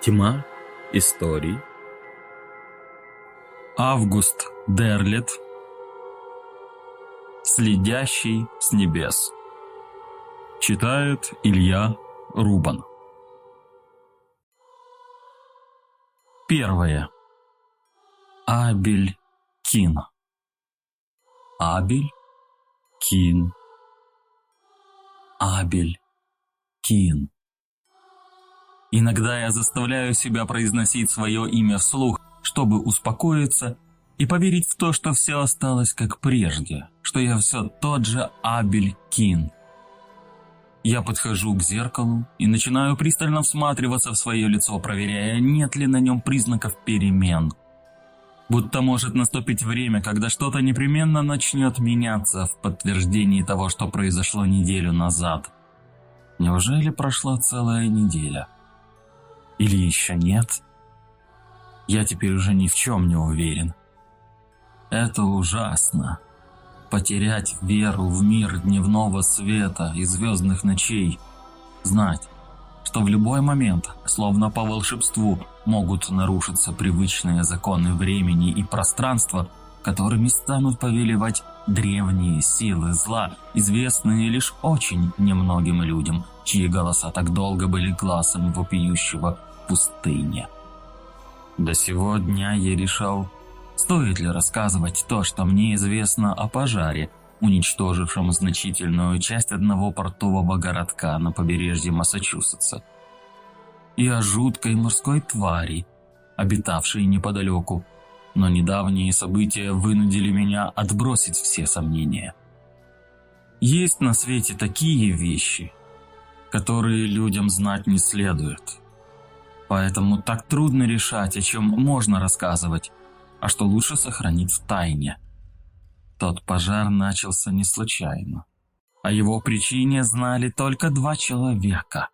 Тьма историй. Август Дерлет. Следящий с небес. Читает Илья Рубан. Первое. Абель Кин. Абель Кин. Абель Кин. Иногда я заставляю себя произносить свое имя вслух, чтобы успокоиться и поверить в то, что все осталось как прежде, что я все тот же Абель Кин. Я подхожу к зеркалу и начинаю пристально всматриваться в свое лицо, проверяя, нет ли на нем признаков перемен. Будто может наступить время, когда что-то непременно начнет меняться в подтверждении того, что произошло неделю назад. Неужели прошла целая неделя? Или еще нет? Я теперь уже ни в чем не уверен. Это ужасно. Потерять веру в мир дневного света и звездных ночей. Знать, что в любой момент, словно по волшебству, могут нарушиться привычные законы времени и пространства, которыми станут повелевать древние силы зла, известные лишь очень немногим людям, чьи голоса так долго были глазом вопиющего пустыне. До сего дня я решал, стоит ли рассказывать то, что мне известно о пожаре, уничтожившем значительную часть одного портового городка на побережье Массачусетса, и о жуткой морской твари, обитавшей неподалеку, но недавние события вынудили меня отбросить все сомнения. Есть на свете такие вещи, которые людям знать не следует – Поэтому так трудно решать, о чем можно рассказывать, а что лучше сохранить в тайне. Тот пожар начался не случайно. О его причине знали только два человека.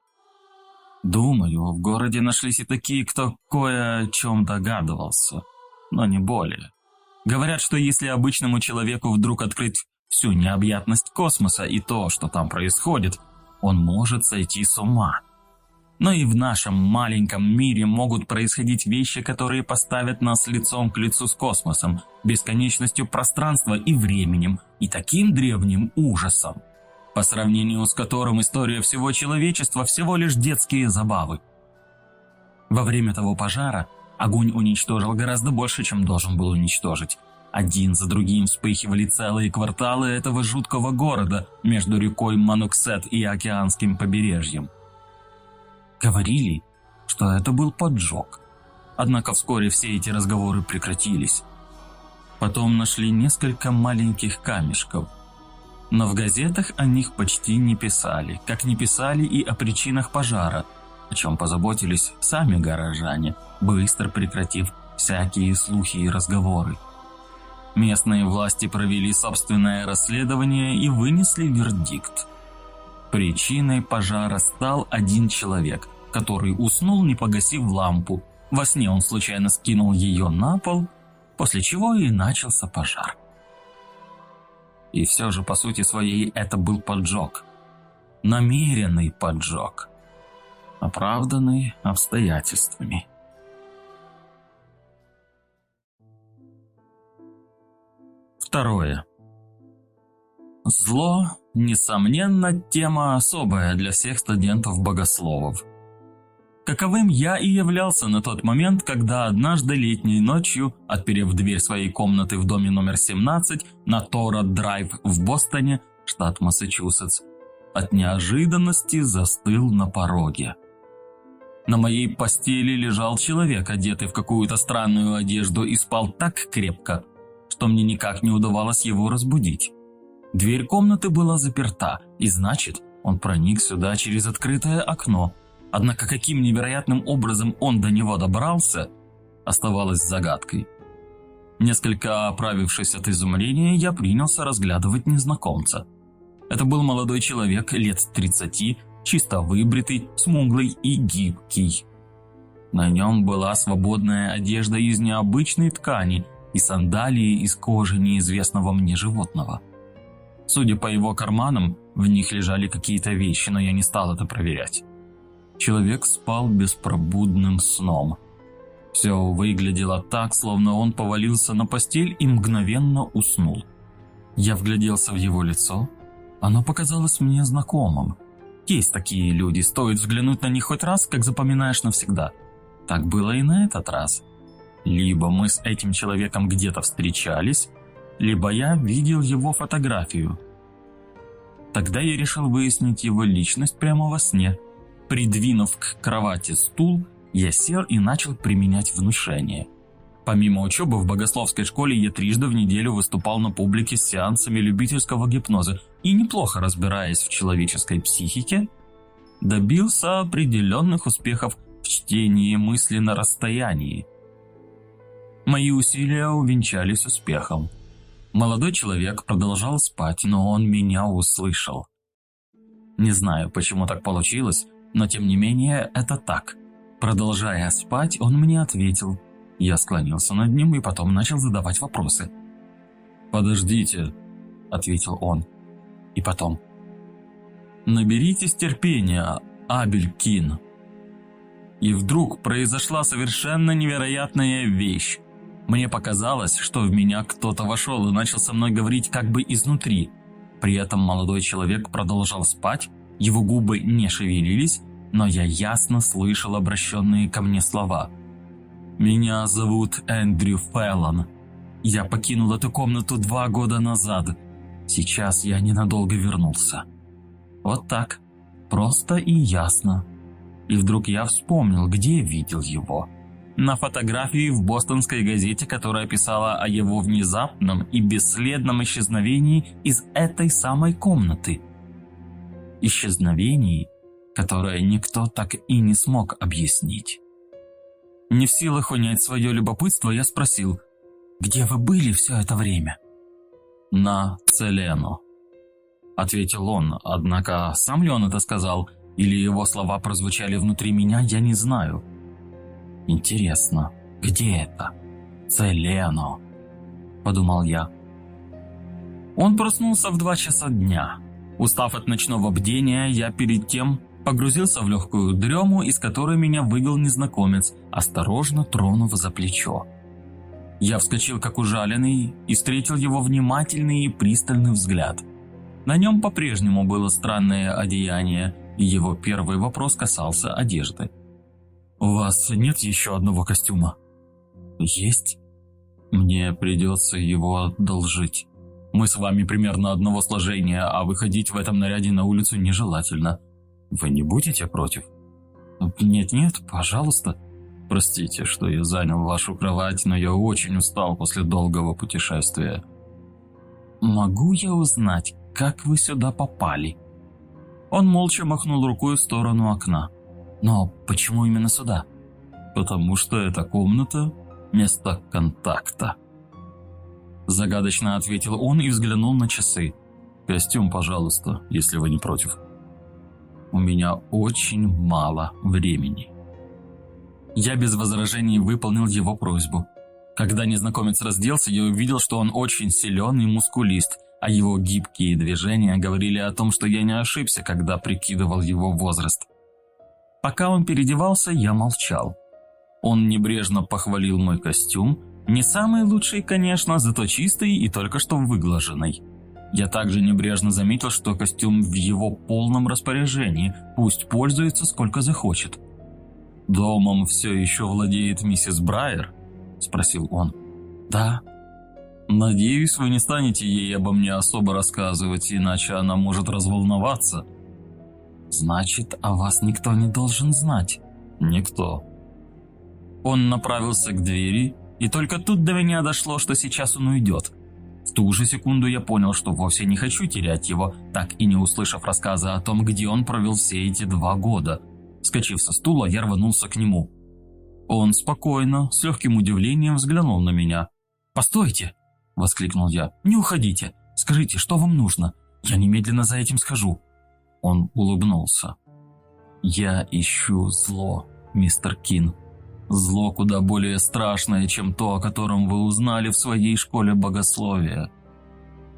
Думаю, в городе нашлись и такие, кто кое о чем догадывался, но не более. Говорят, что если обычному человеку вдруг открыть всю необъятность космоса и то, что там происходит, он может сойти с ума. Но и в нашем маленьком мире могут происходить вещи, которые поставят нас лицом к лицу с космосом, бесконечностью пространства и временем, и таким древним ужасом, по сравнению с которым история всего человечества всего лишь детские забавы. Во время того пожара огонь уничтожил гораздо больше, чем должен был уничтожить. Один за другим вспыхивали целые кварталы этого жуткого города между рекой Мануксет и океанским побережьем. Говорили, что это был поджог. Однако вскоре все эти разговоры прекратились. Потом нашли несколько маленьких камешков. Но в газетах о них почти не писали, как не писали и о причинах пожара, о чем позаботились сами горожане, быстро прекратив всякие слухи и разговоры. Местные власти провели собственное расследование и вынесли вердикт. Причиной пожара стал один человек, который уснул, не погасив лампу. Во сне он случайно скинул ее на пол, после чего и начался пожар. И все же, по сути своей, это был поджог. Намеренный поджог. Оправданный обстоятельствами. Второе. Зло, несомненно, тема особая для всех студентов-богословов. Каковым я и являлся на тот момент, когда однажды летней ночью, отперев дверь своей комнаты в доме номер 17 на Тора-драйв в Бостоне, штат Массачусетс, от неожиданности застыл на пороге. На моей постели лежал человек, одетый в какую-то странную одежду и спал так крепко, что мне никак не удавалось его разбудить. Дверь комнаты была заперта, и значит, он проник сюда через открытое окно – Однако каким невероятным образом он до него добрался, оставалось загадкой. Несколько оправившись от изумления, я принялся разглядывать незнакомца. Это был молодой человек лет 30, чисто выбритый, смуглый и гибкий. На нем была свободная одежда из необычной ткани и сандалии из кожи неизвестного мне животного. Судя по его карманам, в них лежали какие-то вещи, но я не стал это проверять. Человек спал беспробудным сном. Все выглядело так, словно он повалился на постель и мгновенно уснул. Я вгляделся в его лицо. Оно показалось мне знакомым. Есть такие люди, стоит взглянуть на них хоть раз, как запоминаешь навсегда. Так было и на этот раз. Либо мы с этим человеком где-то встречались, либо я видел его фотографию. Тогда я решил выяснить его личность прямо во сне. Придвинув к кровати стул, я сел и начал применять внушение. Помимо учебы в богословской школе я трижды в неделю выступал на публике с сеансами любительского гипноза и, неплохо разбираясь в человеческой психике, добился определенных успехов в чтении мысли на расстоянии. Мои усилия увенчались успехом. Молодой человек продолжал спать, но он меня услышал. Не знаю, почему так получилось, но тем не менее это так. Продолжая спать, он мне ответил. Я склонился над ним и потом начал задавать вопросы. «Подождите», — ответил он. И потом. «Наберитесь терпения, Абель Кин». И вдруг произошла совершенно невероятная вещь. Мне показалось, что в меня кто-то вошел и начал со мной говорить как бы изнутри. При этом молодой человек продолжал спать, его губы не шевелились, но я ясно слышал обращенные ко мне слова. «Меня зовут Эндрю Феллон. Я покинул эту комнату два года назад. Сейчас я ненадолго вернулся». Вот так. Просто и ясно. И вдруг я вспомнил, где видел его на фотографии в бостонской газете, которая писала о его внезапном и бесследном исчезновении из этой самой комнаты. Исчезновении, которое никто так и не смог объяснить. Не в силах унять свое любопытство, я спросил, «Где вы были все это время?» «На Целену», — ответил он, однако сам ли он это сказал, или его слова прозвучали внутри меня, я не знаю. «Интересно, где это? Целено?» – подумал я. Он проснулся в два часа дня. Устав от ночного бдения, я перед тем погрузился в легкую дрему, из которой меня вывел незнакомец, осторожно тронув за плечо. Я вскочил как ужаленный и встретил его внимательный и пристальный взгляд. На нем по-прежнему было странное одеяние, и его первый вопрос касался одежды. «У вас нет еще одного костюма?» «Есть. Мне придется его одолжить. Мы с вами примерно одного сложения, а выходить в этом наряде на улицу нежелательно. Вы не будете против?» «Нет-нет, пожалуйста». «Простите, что я занял вашу кровать, но я очень устал после долгого путешествия». «Могу я узнать, как вы сюда попали?» Он молча махнул рукой в сторону окна. Но почему именно сюда? Потому что эта комната – место контакта. Загадочно ответил он и взглянул на часы. «Костюм, пожалуйста, если вы не против. У меня очень мало времени». Я без возражений выполнил его просьбу. Когда незнакомец разделся, я увидел, что он очень силен и мускулист, а его гибкие движения говорили о том, что я не ошибся, когда прикидывал его возраст. Пока он переодевался, я молчал. Он небрежно похвалил мой костюм, не самый лучший, конечно, зато чистый и только что выглаженный. Я также небрежно заметил, что костюм в его полном распоряжении, пусть пользуется сколько захочет. «Домом все еще владеет миссис Брайер?» – спросил он. «Да». «Надеюсь, вы не станете ей обо мне особо рассказывать, иначе она может разволноваться». Значит, о вас никто не должен знать. Никто. Он направился к двери, и только тут до меня дошло, что сейчас он уйдет. В ту же секунду я понял, что вовсе не хочу терять его, так и не услышав рассказа о том, где он провел все эти два года. Скочив со стула, я рванулся к нему. Он спокойно, с легким удивлением взглянул на меня. «Постойте!» – воскликнул я. «Не уходите! Скажите, что вам нужно? Я немедленно за этим схожу!» Он улыбнулся. «Я ищу зло, мистер Кин. Зло куда более страшное, чем то, о котором вы узнали в своей школе богословия».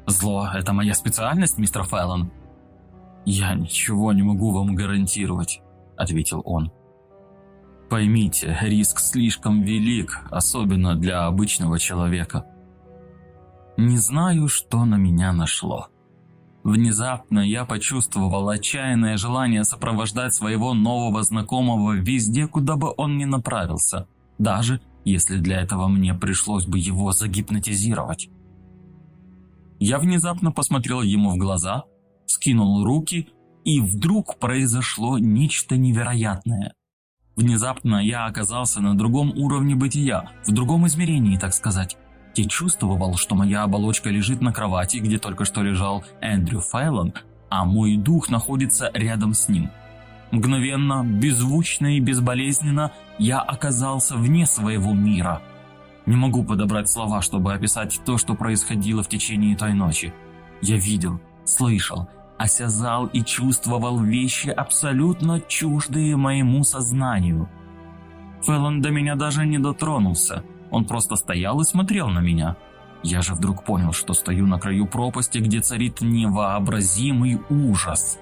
«Зло – это моя специальность, мистер Фэллон?» «Я ничего не могу вам гарантировать. – ответил он. «Поймите, риск слишком велик, особенно для обычного человека. Не знаю, что на меня нашло». Внезапно я почувствовал отчаянное желание сопровождать своего нового знакомого везде, куда бы он ни направился, даже если для этого мне пришлось бы его загипнотизировать. Я внезапно посмотрел ему в глаза, скинул руки, и вдруг произошло нечто невероятное. Внезапно я оказался на другом уровне бытия, в другом измерении, так сказать. Я чувствовал, что моя оболочка лежит на кровати, где только что лежал Эндрю Файлон, а мой дух находится рядом с ним. Мгновенно, беззвучно и безболезненно я оказался вне своего мира. Не могу подобрать слова, чтобы описать то, что происходило в течение той ночи. Я видел, слышал, осязал и чувствовал вещи, абсолютно чуждые моему сознанию. Фэллон до меня даже не дотронулся – он просто стоял и смотрел на меня. Я же вдруг понял, что стою на краю пропасти, где царит невообразимый ужас.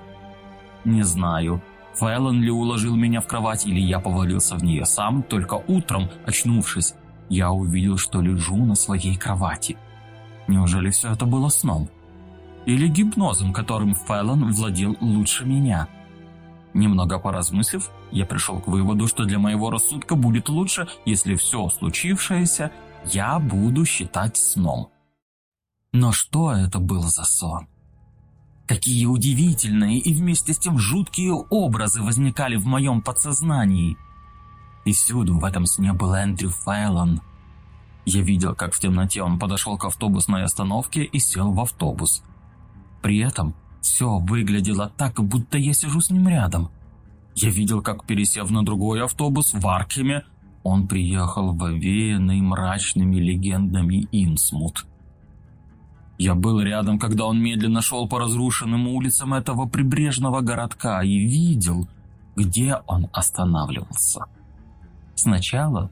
Не знаю, Фэллон ли уложил меня в кровать, или я повалился в нее сам, только утром, очнувшись, я увидел, что лежу на своей кровати. Неужели все это было сном? Или гипнозом, которым Фэллон владел лучше меня? Немного поразмыслив, я пришел к выводу, что для моего рассудка будет лучше, если все случившееся я буду считать сном. Но что это был за сон? Какие удивительные и вместе с тем жуткие образы возникали в моем подсознании. И всюду в этом сне был Эндрю Файлон. Я видел, как в темноте он подошел к автобусной остановке и сел в автобус. При этом все выглядело так, будто я сижу с ним рядом. Я видел, как, пересев на другой автобус в Аркхеме, он приехал в овеянный мрачными легендами Инсмут. Я был рядом, когда он медленно шел по разрушенным улицам этого прибрежного городка и видел, где он останавливался. Сначала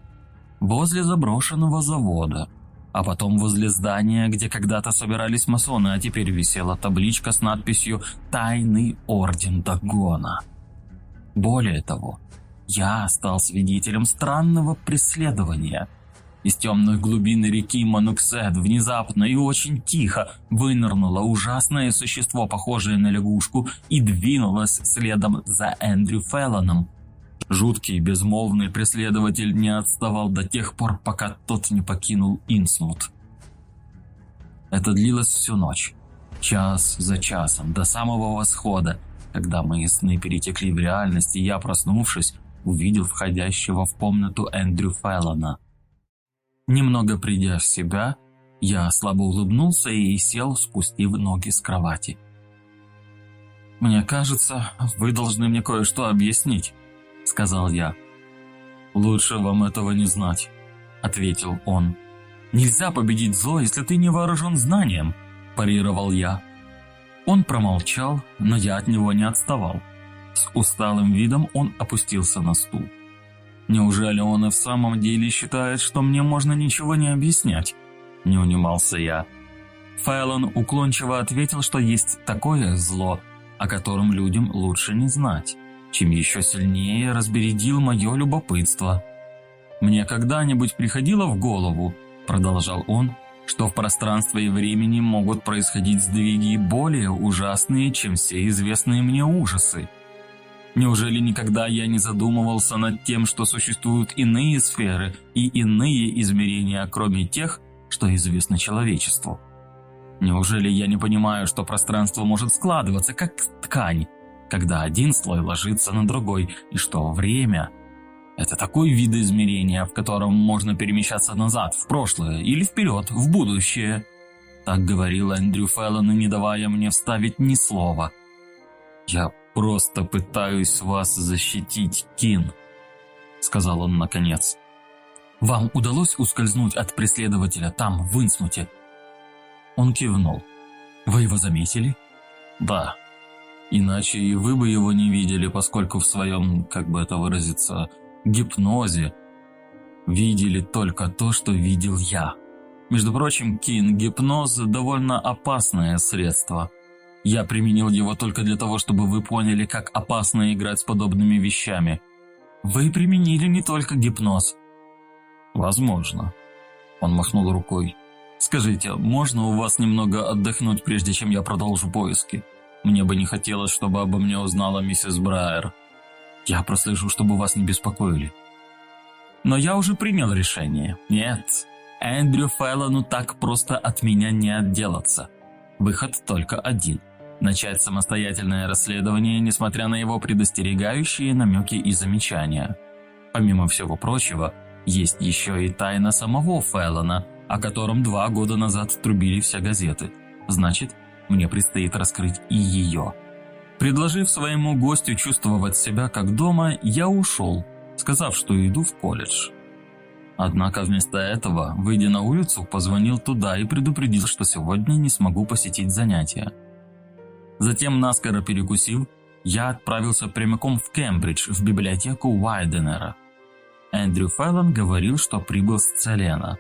возле заброшенного завода – а потом возле здания, где когда-то собирались масоны, а теперь висела табличка с надписью «Тайный орден Дагона». Более того, я стал свидетелем странного преследования. Из темных глубин реки Мануксет внезапно и очень тихо вынырнуло ужасное существо, похожее на лягушку, и двинулось следом за Эндрю Феллоном, Жуткий безмолвный преследователь не отставал до тех пор, пока тот не покинул Инсмут. Это длилось всю ночь, час за часом, до самого восхода, когда мои сны перетекли в реальность, и я, проснувшись, увидел входящего в комнату Эндрю Фэллона. Немного придя в себя, я слабо улыбнулся и сел, спустив ноги с кровати. «Мне кажется, вы должны мне кое-что объяснить», – сказал я. «Лучше вам этого не знать», – ответил он. «Нельзя победить зло, если ты не вооружен знанием», – парировал я. Он промолчал, но я от него не отставал. С усталым видом он опустился на стул. «Неужели он и в самом деле считает, что мне можно ничего не объяснять?» Не унимался я. Файлон уклончиво ответил, что есть такое зло, о котором людям лучше не знать чем еще сильнее разбередил мое любопытство. «Мне когда-нибудь приходило в голову», – продолжал он, что в пространстве и времени могут происходить сдвиги более ужасные, чем все известные мне ужасы. Неужели никогда я не задумывался над тем, что существуют иные сферы и иные измерения, кроме тех, что известно человечеству? Неужели я не понимаю, что пространство может складываться, как ткань, когда один слой ложится на другой, и что время – это такой вид измерения, в котором можно перемещаться назад, в прошлое, или вперед, в будущее. Так говорил Эндрю Феллон, не давая мне вставить ни слова. «Я просто пытаюсь вас защитить, Кин», – сказал он наконец. «Вам удалось ускользнуть от преследователя там, в Инсмуте?» Он кивнул. «Вы его заметили?» «Да». Иначе и вы бы его не видели, поскольку в своем, как бы это выразиться, гипнозе видели только то, что видел я. Между прочим, кин-гипноз – довольно опасное средство. Я применил его только для того, чтобы вы поняли, как опасно играть с подобными вещами. Вы применили не только гипноз. Возможно. Он махнул рукой. Скажите, можно у вас немного отдохнуть, прежде чем я продолжу поиски? Мне бы не хотелось, чтобы обо мне узнала миссис Брайер. Я прослежу, чтобы вас не беспокоили. Но я уже принял решение. Нет, Эндрю Фэллону так просто от меня не отделаться. Выход только один – начать самостоятельное расследование, несмотря на его предостерегающие намеки и замечания. Помимо всего прочего, есть еще и тайна самого Феллона, о котором два года назад трубили все газеты. Значит, мне предстоит раскрыть и ее. Предложив своему гостю чувствовать себя как дома, я ушел, сказав, что иду в колледж. Однако вместо этого, выйдя на улицу, позвонил туда и предупредил, что сегодня не смогу посетить занятия. Затем, наскоро перекусив, я отправился прямиком в Кембридж, в библиотеку Уайденера. Эндрю Феллон говорил, что прибыл с Целена.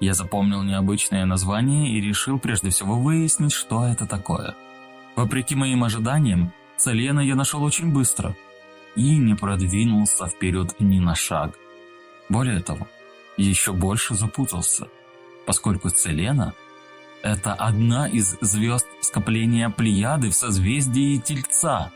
Я запомнил необычное название и решил прежде всего выяснить, что это такое. Вопреки моим ожиданиям, Целена я нашел очень быстро и не продвинулся вперед ни на шаг. Более того, еще больше запутался, поскольку Целена – это одна из звезд скопления Плеяды в созвездии Тельца.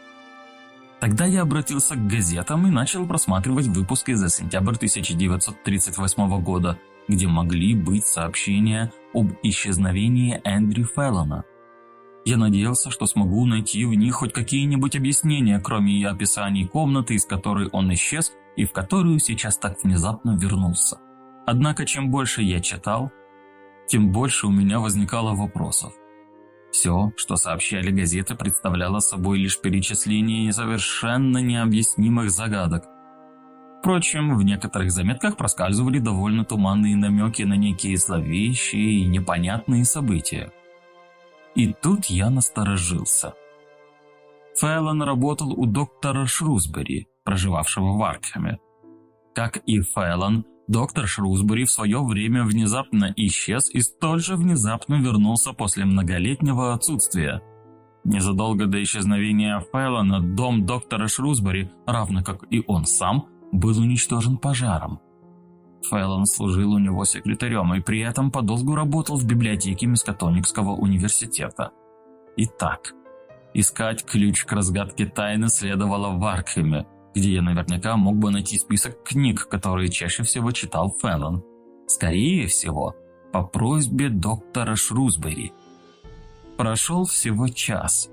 Тогда я обратился к газетам и начал просматривать выпуски за сентябрь 1938 года, где могли быть сообщения об исчезновении Эндрю Феллона. Я надеялся, что смогу найти в них хоть какие-нибудь объяснения, кроме описаний комнаты, из которой он исчез и в которую сейчас так внезапно вернулся. Однако чем больше я читал, тем больше у меня возникало вопросов. Все, что сообщали газеты, представляло собой лишь перечисление совершенно необъяснимых загадок. Впрочем, в некоторых заметках проскальзывали довольно туманные намеки на некие зловещие и непонятные события. И тут я насторожился. Фэллон работал у доктора Шрусбери, проживавшего в Аркхаме. Как и Фэллон, Доктор Шрусбери в свое время внезапно исчез и столь же внезапно вернулся после многолетнего отсутствия. Незадолго до исчезновения Фэллона дом доктора Шрусбери, равно как и он сам, был уничтожен пожаром. Фэллон служил у него секретарем и при этом подолгу работал в библиотеке Мискатоникского университета. Итак, искать ключ к разгадке тайны следовало в Аркхеме – где я наверняка мог бы найти список книг, которые чаще всего читал Феллон. Скорее всего, по просьбе доктора Шрусбери. Прошел всего час.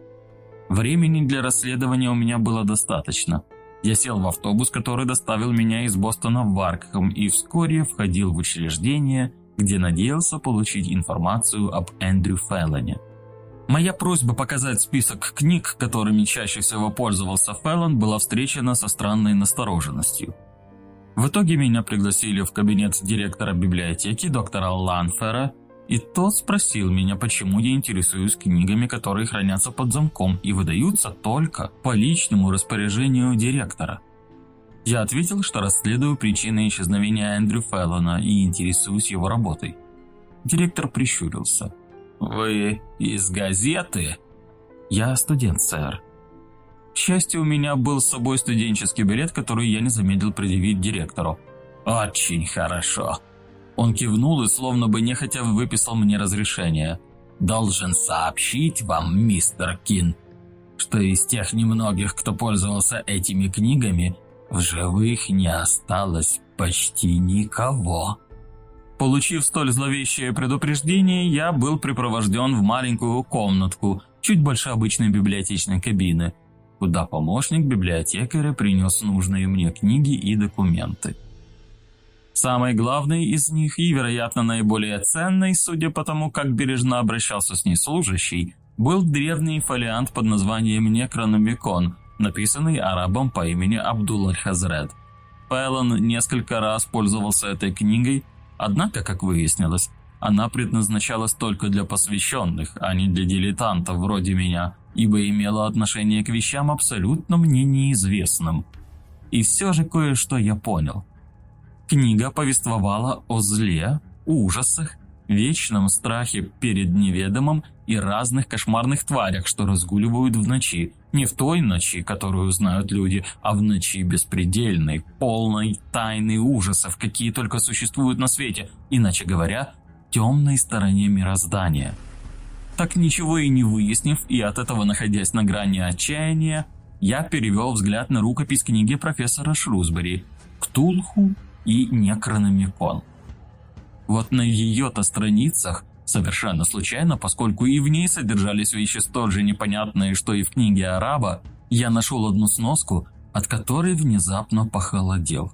Времени для расследования у меня было достаточно. Я сел в автобус, который доставил меня из Бостона в Варкхэм и вскоре входил в учреждение, где надеялся получить информацию об Эндрю Феллоне. Моя просьба показать список книг, которыми чаще всего пользовался Фэллон, была встречена со странной настороженностью. В итоге меня пригласили в кабинет директора библиотеки доктора Ланфера, и тот спросил меня, почему я интересуюсь книгами, которые хранятся под замком и выдаются только по личному распоряжению директора. Я ответил, что расследую причины исчезновения Эндрю Феллона и интересуюсь его работой. Директор прищурился – «Вы из газеты?» «Я студент, сэр». К счастью, у меня был с собой студенческий билет, который я не замедлил предъявить директору. «Очень хорошо». Он кивнул и словно бы нехотя выписал мне разрешение. «Должен сообщить вам, мистер Кин, что из тех немногих, кто пользовался этими книгами, в живых не осталось почти никого». Получив столь зловещее предупреждение, я был припровожден в маленькую комнатку, чуть больше обычной библиотечной кабины, куда помощник библиотекаря принес нужные мне книги и документы. Самой главной из них и, вероятно, наиболее ценной, судя по тому, как бережно обращался с ней служащий, был древний фолиант под названием «Некрономикон», написанный арабом по имени Абдулла Хазред. Пэллон несколько раз пользовался этой книгой, Однако, как выяснилось, она предназначалась только для посвященных, а не для дилетантов вроде меня, ибо имела отношение к вещам абсолютно мне неизвестным. И все же кое-что я понял. Книга повествовала о зле, ужасах, вечном страхе перед неведомым и разных кошмарных тварях, что разгуливают в ночи. Не в той ночи, которую знают люди, а в ночи беспредельной, полной тайны ужасов, какие только существуют на свете, иначе говоря, темной стороне мироздания. Так ничего и не выяснив, и от этого находясь на грани отчаяния, я перевел взгляд на рукопись книги профессора Шрусбери «Ктулху и Некрономикон». Вот на ее-то страницах, совершенно случайно, поскольку и в ней содержались вещи столь же непонятные, что и в книге араба, я нашел одну сноску, от которой внезапно похолодел.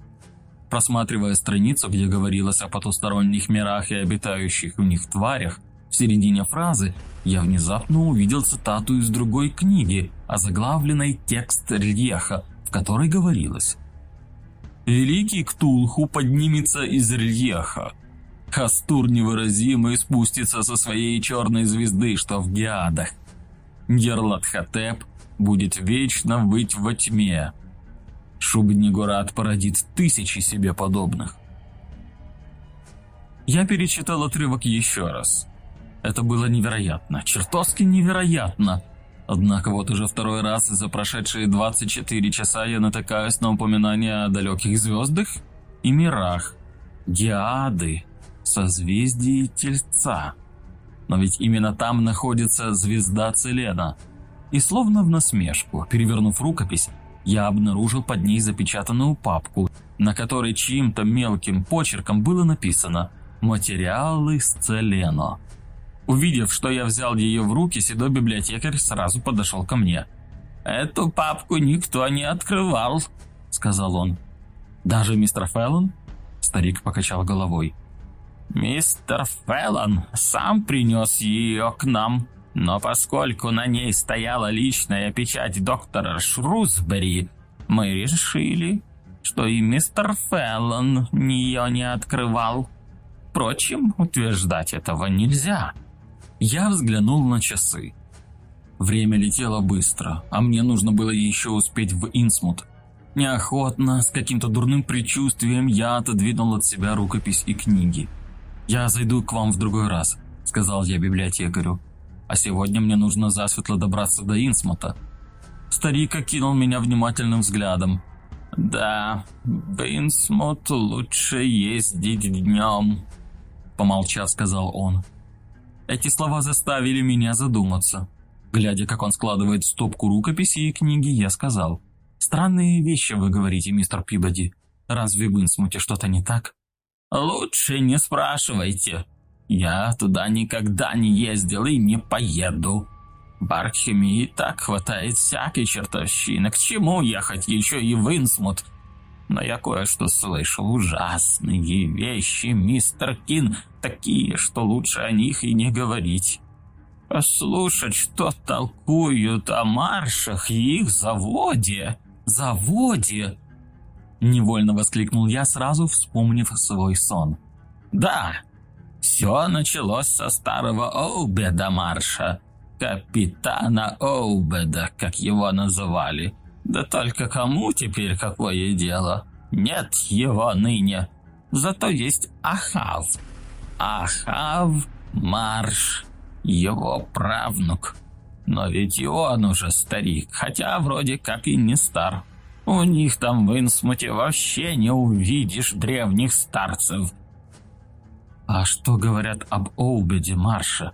Просматривая страницу, где говорилось о потусторонних мирах и обитающих в них тварях, в середине фразы я внезапно увидел цитату из другой книги, озаглавленной «Текст рельеха», в которой говорилось «Великий Ктулху поднимется из рельеха, Хастур невыразимый спустится со своей черной звезды, что в Геадах. Герладхотеп будет вечно выть во тьме. Шубнигурат породит тысячи себе подобных. Я перечитал отрывок еще раз. Это было невероятно, чертовски невероятно. Однако вот уже второй раз за прошедшие 24 часа я натыкаюсь на упоминание о далеких звездах и мирах. Геады созвездии Тельца. Но ведь именно там находится звезда Целена. И словно в насмешку, перевернув рукопись, я обнаружил под ней запечатанную папку, на которой чьим-то мелким почерком было написано «Материалы с Целено». Увидев, что я взял ее в руки, седой библиотекарь сразу подошел ко мне. «Эту папку никто не открывал», — сказал он. «Даже мистер Феллон?» Старик покачал головой. Мистер Феллон сам принес ее к нам, но поскольку на ней стояла личная печать доктора Шрусбери, мы решили, что и мистер Феллон ее не открывал. Впрочем, утверждать этого нельзя. Я взглянул на часы. Время летело быстро, а мне нужно было еще успеть в Инсмут. Неохотно, с каким-то дурным предчувствием, я отодвинул от себя рукопись и книги. «Я зайду к вам в другой раз», – сказал я библиотекарю. «А сегодня мне нужно засветло добраться до Инсмута». Старик окинул меня внимательным взглядом. «Да, в Инсмут лучше ездить днем», – помолчав, сказал он. Эти слова заставили меня задуматься. Глядя, как он складывает стопку рукописей и книги, я сказал. «Странные вещи вы говорите, мистер Пибоди. Разве в Инсмуте что-то не так?» «Лучше не спрашивайте. Я туда никогда не ездил и не поеду. В Баркхеме и так хватает всякой чертовщины. К чему ехать еще и в Инсмут? Но я кое-что слышал. Ужасные вещи, мистер Кин. Такие, что лучше о них и не говорить. Послушать, что толкуют о маршах и их заводе. Заводе? Невольно воскликнул я, сразу вспомнив свой сон. «Да, все началось со старого Оубеда Марша, капитана Оубеда, как его называли. Да только кому теперь какое дело? Нет его ныне. Зато есть Ахав. Ахав Марш, его правнук. Но ведь и он уже старик, хотя вроде как и не стар. У них там в Инсмуте вообще не увидишь древних старцев. А что говорят об Оубеде Марша?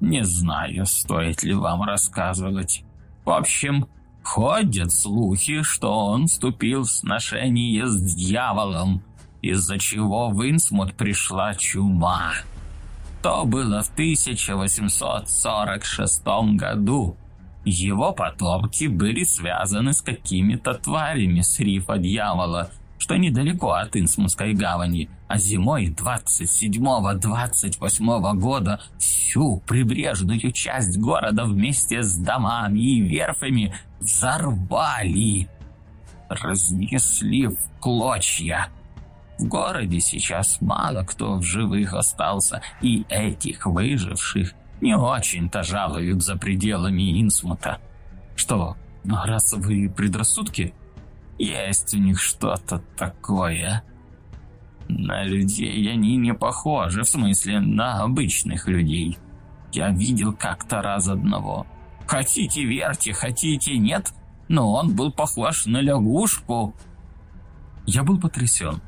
Не знаю, стоит ли вам рассказывать. В общем, ходят слухи, что он вступил в сношение с дьяволом, из-за чего в Инсмут пришла чума. То было в 1846 году. Его потомки были связаны с какими-то тварями с рифа дьявола, что недалеко от Инсмутской гавани, а зимой 27-28 года всю прибрежную часть города вместе с домами и верфями взорвали, разнесли в клочья. В городе сейчас мало кто в живых остался, и этих выживших – не очень-то жалуют за пределами Инсмута. Что, расовые предрассудки? Есть у них что-то такое. На людей они не похожи, в смысле, на обычных людей. я видел как-то раз одного. Хотите верьте, хотите нет, но он был похож на лягушку. Я был потрясен.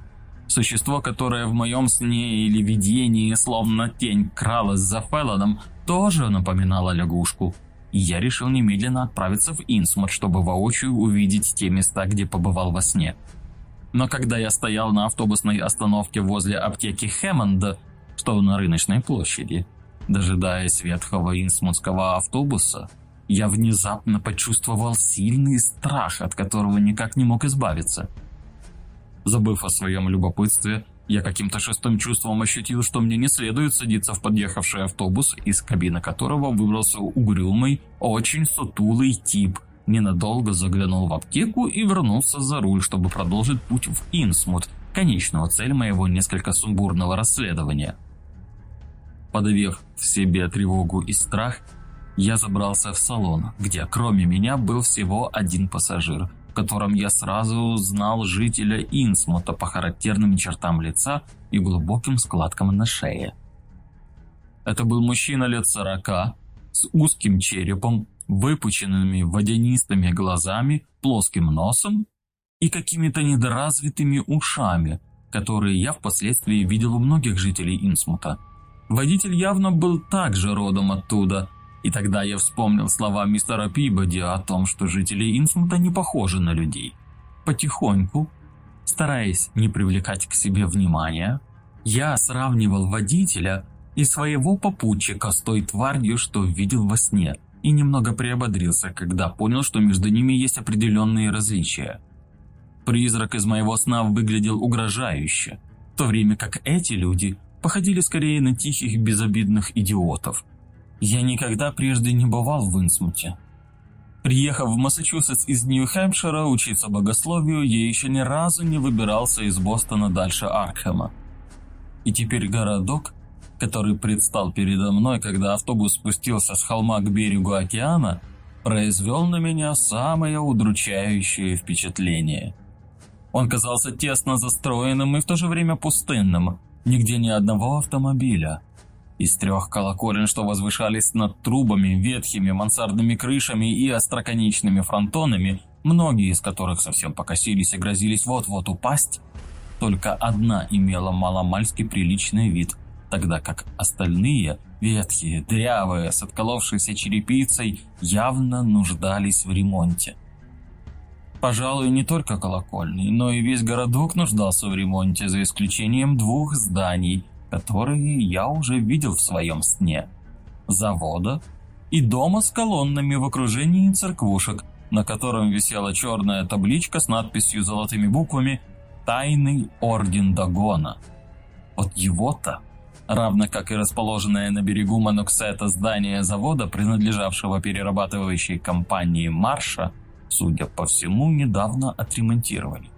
Существо, которое в моем сне или видении, словно тень, кралось за Феллоном, тоже напоминало лягушку. Я решил немедленно отправиться в Инсмут, чтобы воочию увидеть те места, где побывал во сне. Но когда я стоял на автобусной остановке возле аптеки Хэммонда, что на рыночной площади, дожидаясь ветхого инсмутского автобуса, я внезапно почувствовал сильный страх, от которого никак не мог избавиться – Забыв о своем любопытстве, я каким-то шестым чувством ощутил, что мне не следует садиться в подъехавший автобус, из кабины которого выбрался угрюмый, очень сутулый тип, ненадолго заглянул в аптеку и вернулся за руль, чтобы продолжить путь в Инсмут, конечную цель моего несколько сумбурного расследования. Подавив в себе тревогу и страх, я забрался в салон, где кроме меня был всего один пассажир, котором я сразу узнал жителя Инсмута по характерным чертам лица и глубоким складкам на шее. Это был мужчина лет сорока, с узким черепом, выпученными водянистыми глазами, плоским носом и какими-то недоразвитыми ушами, которые я впоследствии видел у многих жителей Инсмута. Водитель явно был также родом оттуда – и тогда я вспомнил слова мистера Пибоди о том, что жители Инсмута не похожи на людей. Потихоньку, стараясь не привлекать к себе внимания, я сравнивал водителя и своего попутчика с той тварью, что видел во сне, и немного приободрился, когда понял, что между ними есть определенные различия. Призрак из моего сна выглядел угрожающе, в то время как эти люди походили скорее на тихих безобидных идиотов – я никогда прежде не бывал в Инсмуте. Приехав в Массачусетс из Нью-Хэмпшира учиться богословию, я еще ни разу не выбирался из Бостона дальше Аркхема. И теперь городок, который предстал передо мной, когда автобус спустился с холма к берегу океана, произвел на меня самое удручающее впечатление. Он казался тесно застроенным и в то же время пустынным, нигде ни одного автомобиля – из трех колоколен, что возвышались над трубами, ветхими мансардными крышами и остроконечными фронтонами, многие из которых совсем покосились и грозились вот-вот упасть, только одна имела маломальски приличный вид, тогда как остальные, ветхие, дрявые, с отколовшейся черепицей, явно нуждались в ремонте. Пожалуй, не только колокольный, но и весь городок нуждался в ремонте, за исключением двух зданий – которые я уже видел в своем сне. Завода и дома с колоннами в окружении церквушек, на котором висела черная табличка с надписью золотыми буквами «Тайный орден Дагона». Вот его-то, равно как и расположенное на берегу Мануксета здание завода, принадлежавшего перерабатывающей компании «Марша», судя по всему, недавно отремонтировали.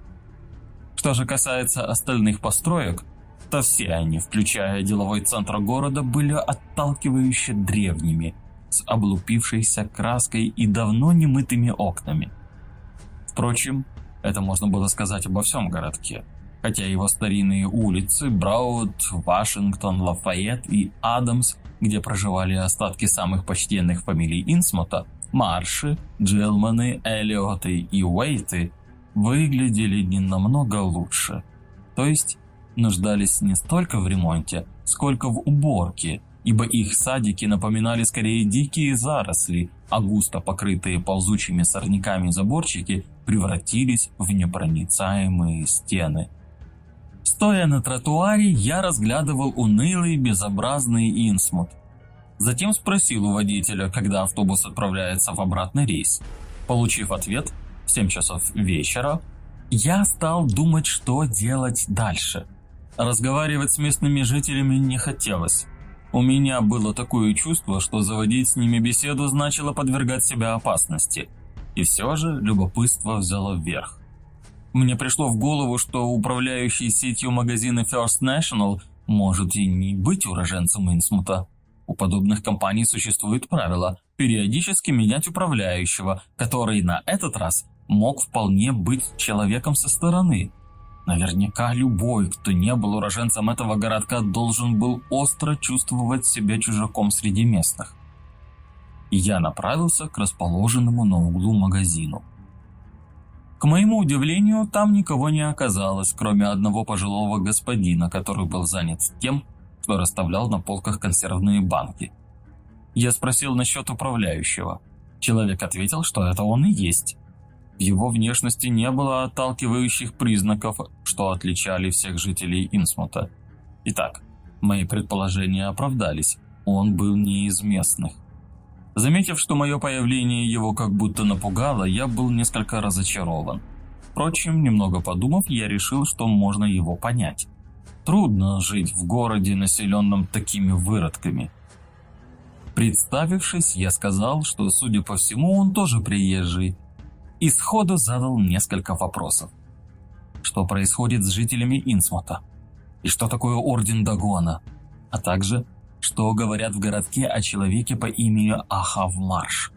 Что же касается остальных построек, то все они, включая деловой центр города, были отталкивающе древними, с облупившейся краской и давно немытыми окнами. Впрочем, это можно было сказать обо всем городке, хотя его старинные улицы Брауд, Вашингтон, Лафайет и Адамс, где проживали остатки самых почтенных фамилий Инсмута, Марши, Джилманы, Эллиоты и Уэйты, выглядели не намного лучше. То есть нуждались не столько в ремонте, сколько в уборке, ибо их садики напоминали скорее дикие заросли, а густо покрытые ползучими сорняками заборчики превратились в непроницаемые стены. Стоя на тротуаре, я разглядывал унылый, безобразный Инсмут. Затем спросил у водителя, когда автобус отправляется в обратный рейс. Получив ответ в 7 часов вечера, я стал думать, что делать дальше – Разговаривать с местными жителями не хотелось. У меня было такое чувство, что заводить с ними беседу значило подвергать себя опасности. И все же любопытство взяло вверх. Мне пришло в голову, что управляющий сетью магазина First National может и не быть уроженцем Инсмута. У подобных компаний существует правило периодически менять управляющего, который на этот раз мог вполне быть человеком со стороны – Наверняка любой, кто не был уроженцем этого городка, должен был остро чувствовать себя чужаком среди местных. Я направился к расположенному на углу магазину. К моему удивлению, там никого не оказалось, кроме одного пожилого господина, который был занят тем, что расставлял на полках консервные банки. Я спросил насчет управляющего. Человек ответил, что это он и есть. Его внешности не было отталкивающих признаков, что отличали всех жителей Инсмута. Итак, мои предположения оправдались, он был не из местных. Заметив, что мое появление его как будто напугало, я был несколько разочарован. Впрочем, немного подумав, я решил, что можно его понять. Трудно жить в городе, населенном такими выродками. Представившись, я сказал, что, судя по всему, он тоже приезжий, и сходу задал несколько вопросов. Что происходит с жителями Инсмота? И что такое Орден Дагона? А также, что говорят в городке о человеке по имени Ахавмарш?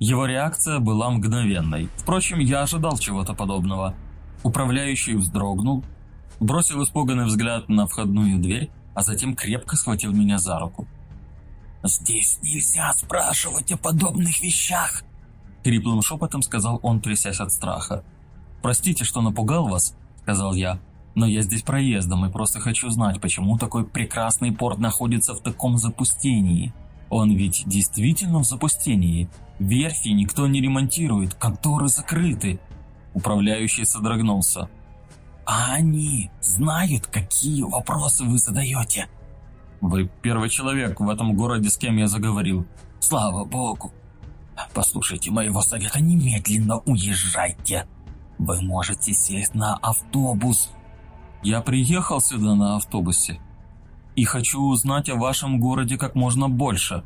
Его реакция была мгновенной. Впрочем, я ожидал чего-то подобного. Управляющий вздрогнул, бросил испуганный взгляд на входную дверь, а затем крепко схватил меня за руку. «Здесь нельзя спрашивать о подобных вещах», Хриплым шепотом сказал он, трясясь от страха. «Простите, что напугал вас», — сказал я, «но я здесь проездом и просто хочу знать, почему такой прекрасный порт находится в таком запустении. Он ведь действительно в запустении. Верфи никто не ремонтирует, конторы закрыты». Управляющий содрогнулся. «А они знают, какие вопросы вы задаете?» «Вы первый человек в этом городе, с кем я заговорил. Слава богу!» Послушайте моего совета, немедленно уезжайте. Вы можете сесть на автобус. Я приехал сюда на автобусе и хочу узнать о вашем городе как можно больше.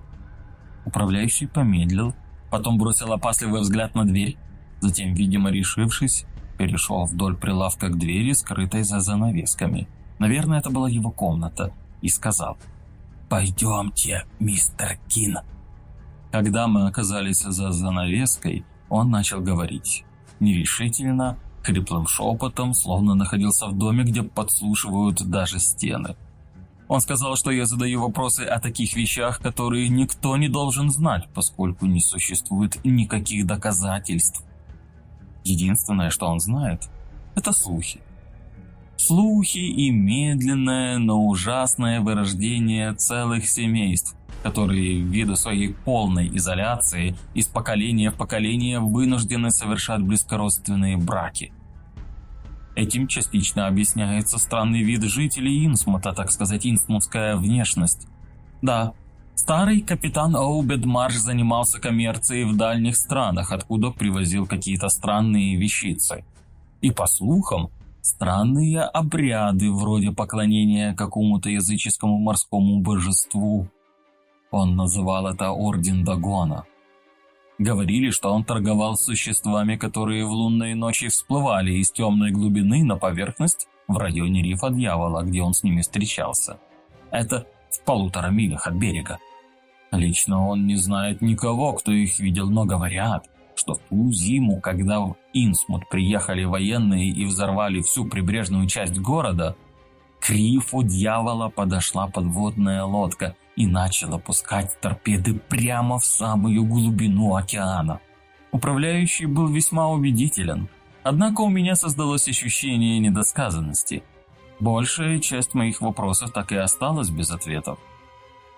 Управляющий помедлил, потом бросил опасливый взгляд на дверь, затем, видимо решившись, перешел вдоль прилавка к двери, скрытой за занавесками. Наверное, это была его комната, и сказал «Пойдемте, мистер Кин». Когда мы оказались за занавеской, он начал говорить. Нерешительно, хриплым шепотом, словно находился в доме, где подслушивают даже стены. Он сказал, что я задаю вопросы о таких вещах, которые никто не должен знать, поскольку не существует никаких доказательств. Единственное, что он знает, это слухи. Слухи и медленное, но ужасное вырождение целых семейств, которые ввиду своей полной изоляции из поколения в поколение вынуждены совершать близкородственные браки. Этим частично объясняется странный вид жителей Инсмута, так сказать, инсмутская внешность. Да, старый капитан Оубед Марш занимался коммерцией в дальних странах, откуда привозил какие-то странные вещицы. И по слухам, странные обряды вроде поклонения какому-то языческому морскому божеству он называл это Орден Дагона. Говорили, что он торговал с существами, которые в лунные ночи всплывали из темной глубины на поверхность в районе рифа Дьявола, где он с ними встречался. Это в полутора милях от берега. Лично он не знает никого, кто их видел, но говорят, что в ту зиму, когда в Инсмут приехали военные и взорвали всю прибрежную часть города, к рифу Дьявола подошла подводная лодка – и начал опускать торпеды прямо в самую глубину океана. Управляющий был весьма убедителен, однако у меня создалось ощущение недосказанности. Большая часть моих вопросов так и осталась без ответов.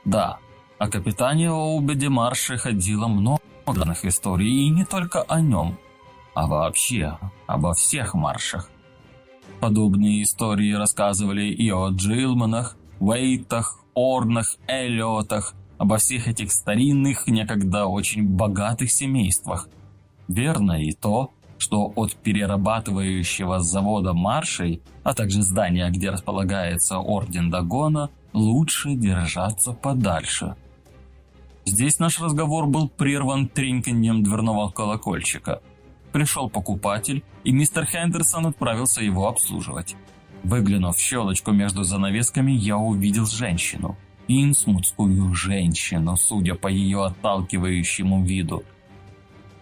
Да, о капитане Оубеде Марше ходило много данных историй, и не только о нем, а вообще обо всех маршах. Подобные истории рассказывали и о Джилманах, Вейтах, Орнах, Эллиотах, обо всех этих старинных, некогда очень богатых семействах. Верно и то, что от перерабатывающего завода маршей, а также здания, где располагается Орден Дагона, лучше держаться подальше. Здесь наш разговор был прерван тринканьем дверного колокольчика. Пришел покупатель, и мистер Хендерсон отправился его обслуживать. Выглянув в щелочку между занавесками, я увидел женщину. Инсмутскую женщину, судя по ее отталкивающему виду.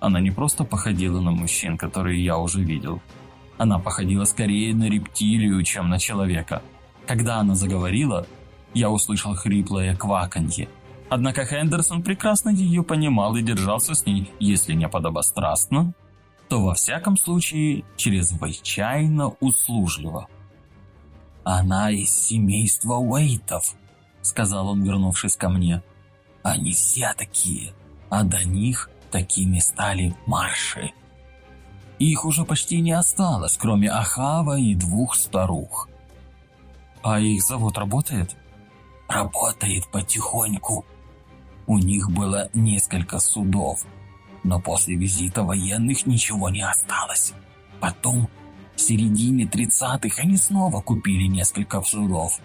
Она не просто походила на мужчин, которые я уже видел. Она походила скорее на рептилию, чем на человека. Когда она заговорила, я услышал хриплое кваканье. Однако Хендерсон прекрасно ее понимал и держался с ней, если не подобострастно, то во всяком случае чрезвычайно услужливо. «Она из семейства Уэйтов», — сказал он, вернувшись ко мне. «Они все такие, а до них такими стали марши. Их уже почти не осталось, кроме Ахава и двух старух». «А их завод работает?» «Работает потихоньку. У них было несколько судов, но после визита военных ничего не осталось. Потом в середине 30-х они снова купили несколько судов.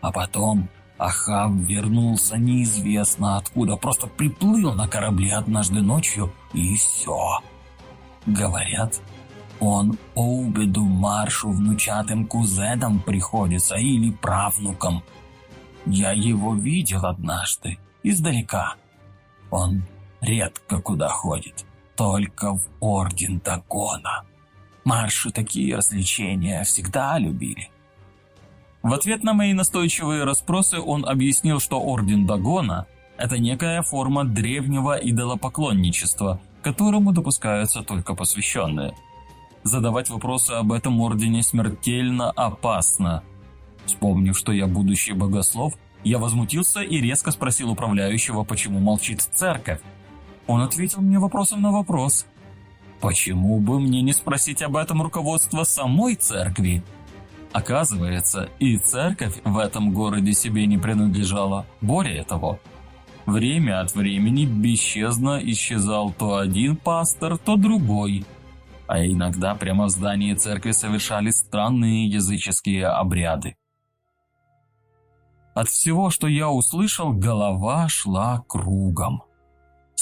А потом Ахав вернулся неизвестно откуда, просто приплыл на корабле однажды ночью и все. Говорят, он Оубеду Маршу внучатым кузеном приходится или правнуком. Я его видел однажды, издалека. Он редко куда ходит, только в Орден Дагона. Марши такие развлечения всегда любили. В ответ на мои настойчивые расспросы он объяснил, что Орден Дагона – это некая форма древнего идолопоклонничества, которому допускаются только посвященные. Задавать вопросы об этом ордене смертельно опасно. Вспомнив, что я будущий богослов, я возмутился и резко спросил управляющего, почему молчит церковь. Он ответил мне вопросом на вопрос. Почему бы мне не спросить об этом руководство самой церкви? Оказывается, и церковь в этом городе себе не принадлежала. Более того, время от времени бесчезно исчезал то один пастор, то другой. А иногда прямо в здании церкви совершали странные языческие обряды. От всего, что я услышал, голова шла кругом.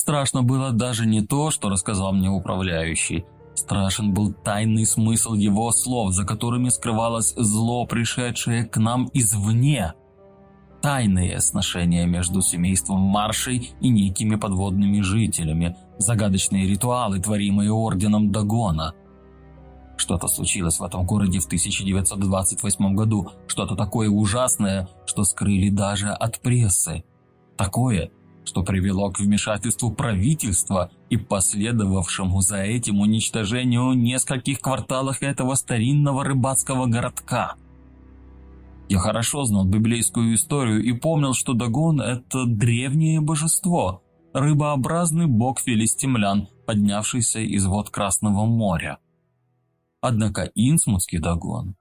Страшно было даже не то, что рассказал мне управляющий. Страшен был тайный смысл его слов, за которыми скрывалось зло, пришедшее к нам извне. Тайные сношения между семейством Маршей и некими подводными жителями, загадочные ритуалы, творимые орденом Дагона. Что-то случилось в этом городе в 1928 году, что-то такое ужасное, что скрыли даже от прессы. Такое, что привело к вмешательству правительства и последовавшему за этим уничтожению нескольких кварталов этого старинного рыбацкого городка. Я хорошо знал библейскую историю и помнил, что Дагон – это древнее божество, рыбообразный бог филистимлян, поднявшийся из вод Красного моря. Однако инсмутский Дагон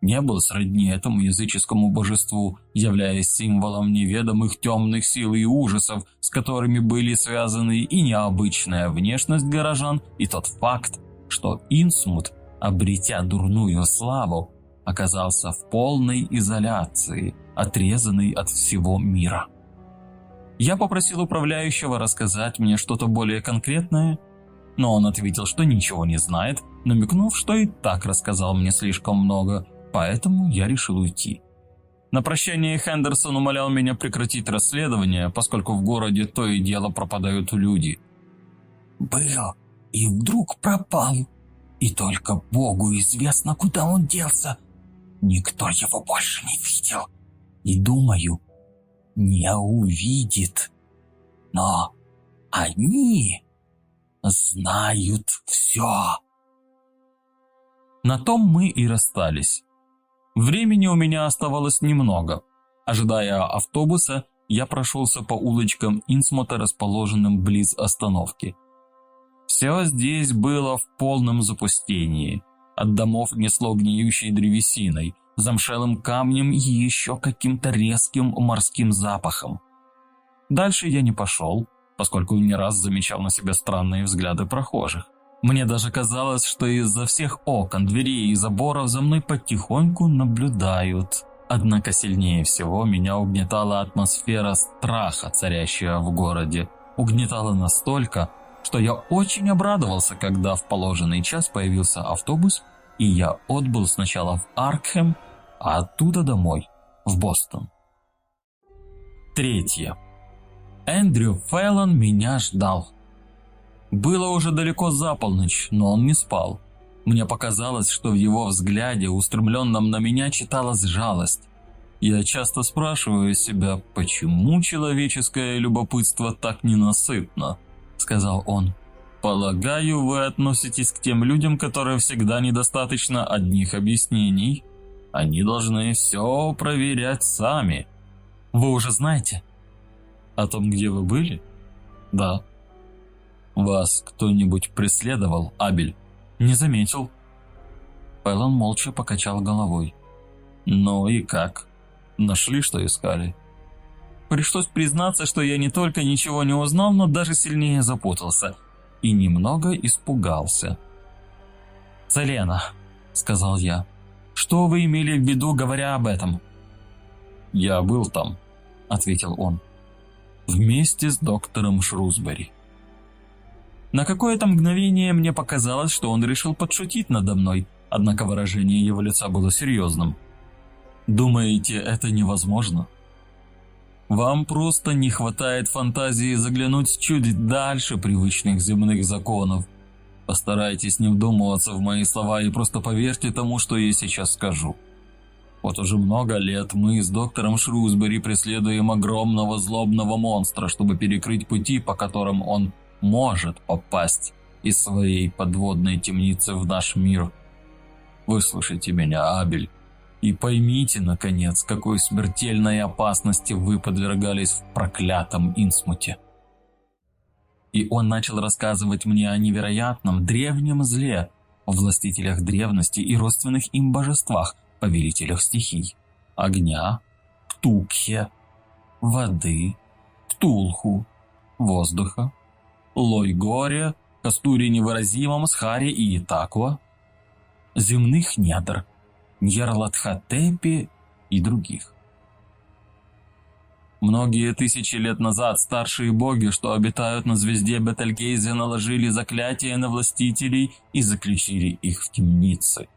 не был сродни этому языческому божеству, являясь символом неведомых темных сил и ужасов, с которыми были связаны и необычная внешность горожан, и тот факт, что Инсмут, обретя дурную славу, оказался в полной изоляции, отрезанный от всего мира. Я попросил управляющего рассказать мне что-то более конкретное, но он ответил, что ничего не знает, намекнув, что и так рассказал мне слишком много – Поэтому я решил уйти. На прощание Хендерсон умолял меня прекратить расследование, поскольку в городе то и дело пропадают люди. «Был и вдруг пропал, и только Богу известно, куда он делся. Никто его больше не видел, и, думаю, не увидит. Но они знают все». На том мы и расстались. Времени у меня оставалось немного. Ожидая автобуса, я прошелся по улочкам Инсмота, расположенным близ остановки. Все здесь было в полном запустении. От домов несло гниющей древесиной, замшелым камнем и еще каким-то резким морским запахом. Дальше я не пошел, поскольку не раз замечал на себе странные взгляды прохожих. Мне даже казалось, что из-за всех окон, дверей и заборов за мной потихоньку наблюдают. Однако сильнее всего меня угнетала атмосфера страха, царящая в городе. Угнетала настолько, что я очень обрадовался, когда в положенный час появился автобус, и я отбыл сначала в Аркхем, а оттуда домой, в Бостон. Третье. Эндрю Фэллон меня ждал. Было уже далеко за полночь, но он не спал. Мне показалось, что в его взгляде, устремленном на меня, читалась жалость. Я часто спрашиваю себя, почему человеческое любопытство так ненасытно, сказал он. Полагаю, вы относитесь к тем людям, которые всегда недостаточно одних объяснений. Они должны все проверять сами. Вы уже знаете? О том, где вы были? Да. Вас кто-нибудь преследовал, Абель? Не заметил. Пэллон молча покачал головой. Ну и как? Нашли, что искали? Пришлось признаться, что я не только ничего не узнал, но даже сильнее запутался – и немного испугался. «Целена», — сказал я, — «что вы имели в виду, говоря об этом?» «Я был там», — ответил он, — «вместе с доктором Шрусбери». На какое-то мгновение мне показалось, что он решил подшутить надо мной, однако выражение его лица было серьезным. «Думаете, это невозможно?» Вам просто не хватает фантазии заглянуть чуть дальше привычных земных законов. Постарайтесь не вдумываться в мои слова и просто поверьте тому, что я сейчас скажу. Вот уже много лет мы с доктором Шрусбери преследуем огромного злобного монстра, чтобы перекрыть пути, по которым он может попасть из своей подводной темницы в наш мир. Выслушайте меня, Абель. И поймите, наконец, какой смертельной опасности вы подвергались в проклятом Инсмуте. И он начал рассказывать мне о невероятном древнем зле, о властителях древности и родственных им божествах, повелителях стихий, огня, птукхе, воды, птулху, воздуха, лой-горе, кастуре невыразимом, схаре и итакуа, земных недр – Ньярлатхотепе и других. Многие тысячи лет назад старшие боги, что обитают на звезде Бетельгейзе, наложили заклятие на властителей и заключили их в темницы.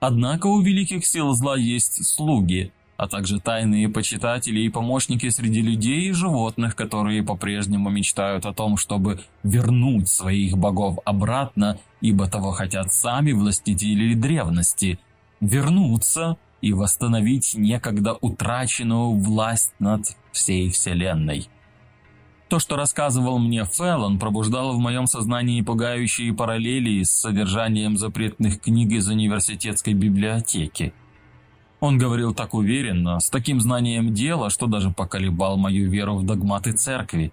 Однако у великих сил зла есть слуги, а также тайные почитатели и помощники среди людей и животных, которые по-прежнему мечтают о том, чтобы вернуть своих богов обратно, ибо того хотят сами властители древности, вернуться и восстановить некогда утраченную власть над всей Вселенной. То, что рассказывал мне Феллон, пробуждало в моем сознании пугающие параллели с содержанием запретных книг из университетской библиотеки. Он говорил так уверенно, с таким знанием дела, что даже поколебал мою веру в догматы церкви.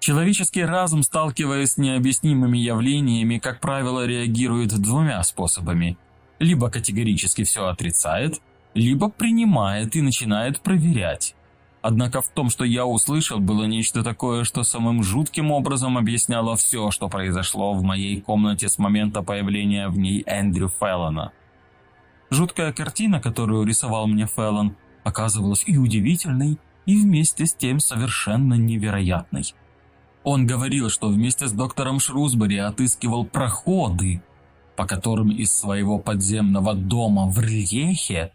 Человеческий разум, сталкиваясь с необъяснимыми явлениями, как правило, реагирует двумя способами – либо категорически все отрицает, либо принимает и начинает проверять. Однако в том, что я услышал, было нечто такое, что самым жутким образом объясняло все, что произошло в моей комнате с момента появления в ней Эндрю Феллона. Жуткая картина, которую рисовал мне Феллон, оказывалась и удивительной, и вместе с тем совершенно невероятной. Он говорил, что вместе с доктором Шрусбери отыскивал проходы, по которым из своего подземного дома в Рельехе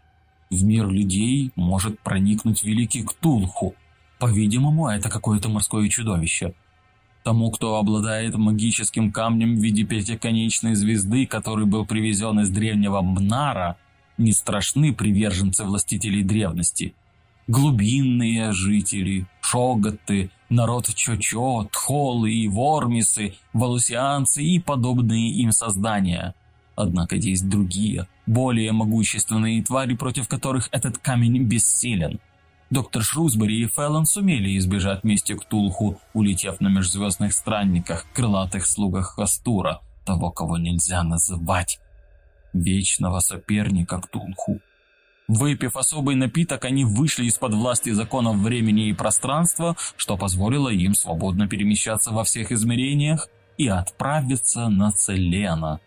в мир людей может проникнуть великий Ктулху. По-видимому, это какое-то морское чудовище. Тому, кто обладает магическим камнем в виде пятиконечной звезды, который был привезен из древнего Мнара, не страшны приверженцы властителей древности. Глубинные жители, шоготы, народ Чочо, Тхолы и Вормисы, Валусианцы и подобные им создания. Однако есть другие, более могущественные твари, против которых этот камень бессилен. Доктор Шрусбери и Феллон сумели избежать мести Ктулху, улетев на межзвездных странниках, крылатых слугах Хастура, того, кого нельзя называть. Вечного соперника Ктулху. Выпив особый напиток, они вышли из-под власти законов времени и пространства, что позволило им свободно перемещаться во всех измерениях и отправиться на Целена,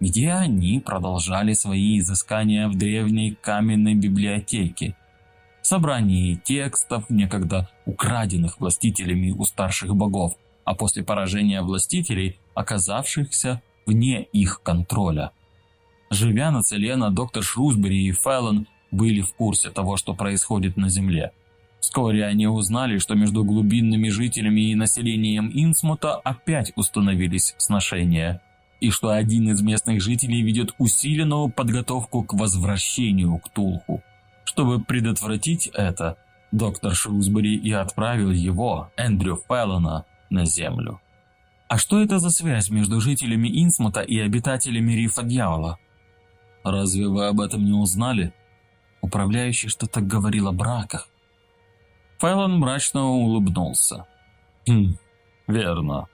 где они продолжали свои изыскания в древней каменной библиотеке. Собрание текстов, некогда украденных властителями у старших богов, а после поражения властителей, оказавшихся вне их контроля. Живя на Целена, доктор Шрусбери и Феллон были в курсе того, что происходит на Земле. Вскоре они узнали, что между глубинными жителями и населением Инсмута опять установились сношения. и что один из местных жителей ведет усиленную подготовку к возвращению к Тулху. Чтобы предотвратить это, доктор Шрусбери и отправил его, Эндрю Феллона, на Землю. А что это за связь между жителями Инсмута и обитателями Рифа Дьявола? Разве вы об этом не узнали? Управляющий что-то говорил о браках. Фэллон мрачно улыбнулся. Хм, верно.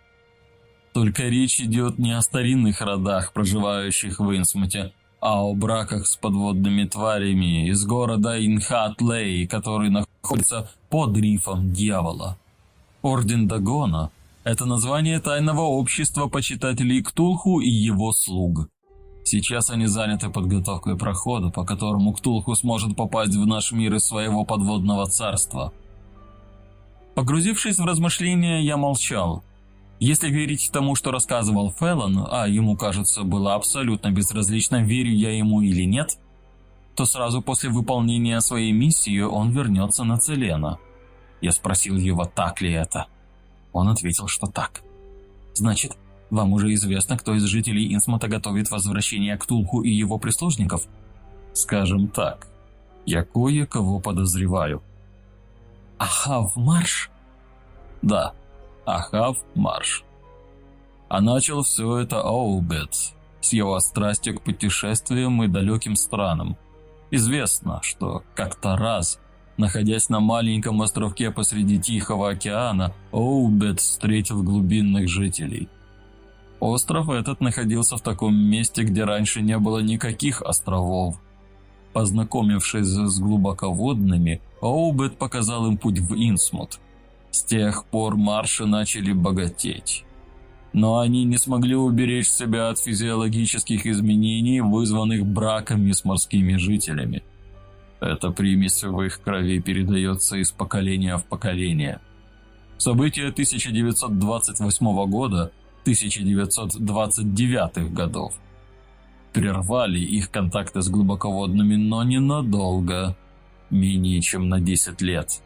Только речь идет не о старинных родах, проживающих в Инсмуте, а о браках с подводными тварями из города Инхат-Лей, который находится под рифом дьявола. Орден Дагона – это название тайного общества почитателей Ктулху и его слуг. Сейчас они заняты подготовкой прохода, по которому Ктулху сможет попасть в наш мир из своего подводного царства. Погрузившись в размышления, я молчал. Если верить тому, что рассказывал Феллон, а ему, кажется, было абсолютно безразлично, верю я ему или нет, то сразу после выполнения своей миссии он вернется на Целена. Я спросил его, так ли это. Он ответил, что так. Значит, вам уже известно, кто из жителей Инсмута готовит возвращение к Тулху и его прислужников? Скажем так, я кое-кого подозреваю. Ахав Марш? Да, Ахав Марш. А начал все это Оубет с его страстью к путешествиям и далеким странам. Известно, что как-то раз, находясь на маленьком островке посреди Тихого океана, Оубет встретил глубинных жителей – Остров этот находился в таком месте, где раньше не было никаких островов. Познакомившись с глубоководными, Оубет показал им путь в Инсмут. С тех пор марши начали богатеть. Но они не смогли уберечь себя от физиологических изменений, вызванных браками с морскими жителями. Эта примесь в их крови передается из поколения в поколение. События 1928 года – 1929 годов. Прервали их контакты с глубоководными, но ненадолго, менее чем на 10 лет.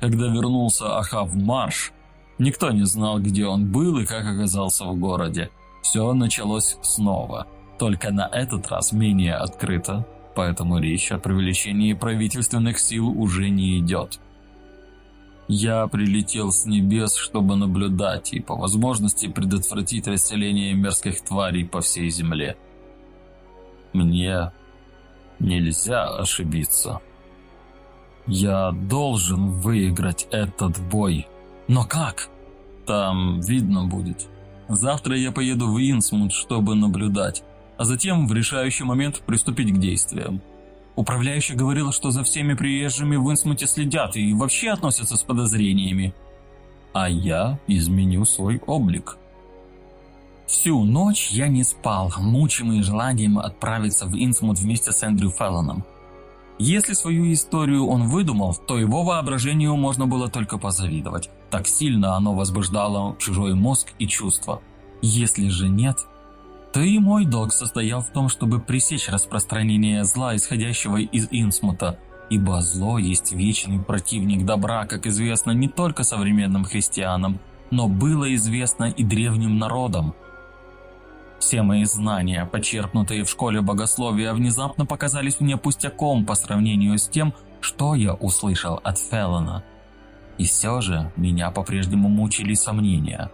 Когда вернулся Ахав Марш, никто не знал, где он был и как оказался в городе. Все началось снова, только на этот раз менее открыто, поэтому речь о привлечении правительственных сил уже не идет. Я прилетел с небес, чтобы наблюдать и по возможности предотвратить расселение мерзких тварей по всей земле. Мне нельзя ошибиться. Я должен выиграть этот бой. Но как? Там видно будет. Завтра я поеду в Инсмут, чтобы наблюдать, а затем в решающий момент приступить к действиям. Управляющая говорила, что за всеми приезжими в Инсмуте следят и вообще относятся с подозрениями. А я изменю свой облик. Всю ночь я не спал, мучимый желанием отправиться в Инсмут вместе с Эндрю Феллоном. Если свою историю он выдумал, то его воображению можно было только позавидовать. Так сильно оно возбуждало чужой мозг и чувства. Если же нет, то и мой долг состоял в том, чтобы пресечь распространение зла, исходящего из Инсмута, ибо зло есть вечный противник добра, как известно не только современным христианам, но было известно и древним народам. Все мои знания, почерпнутые в школе богословия, внезапно показались мне пустяком по сравнению с тем, что я услышал от Феллона. И все же меня по-прежнему мучили сомнения.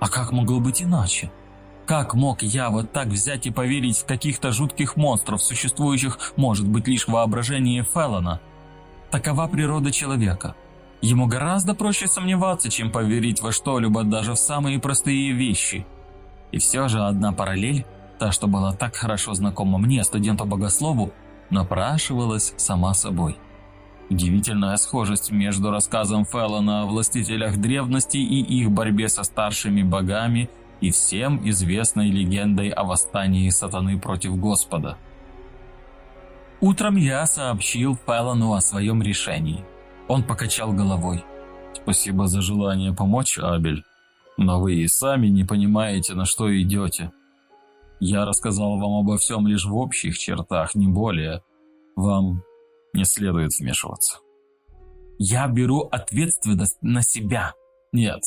А как могло быть иначе? Как мог я вот так взять и поверить в каких-то жутких монстров, существующих, может быть, лишь в воображении Феллона? Такова природа человека. Ему гораздо проще сомневаться, чем поверить во что-либо, даже в самые простые вещи. И все же одна параллель, та, что была так хорошо знакома мне, студенту-богослову, напрашивалась сама собой. Удивительная схожесть между рассказом Феллона о властителях древности и их борьбе со старшими богами – и всем известной легендой о восстании сатаны против Господа. Утром я сообщил Феллону о своем решении. Он покачал головой. «Спасибо за желание помочь, Абель, но вы и сами не понимаете, на что идете. Я рассказал вам обо всем лишь в общих чертах, не более. Вам не следует вмешиваться». «Я беру ответственность на себя». «Нет,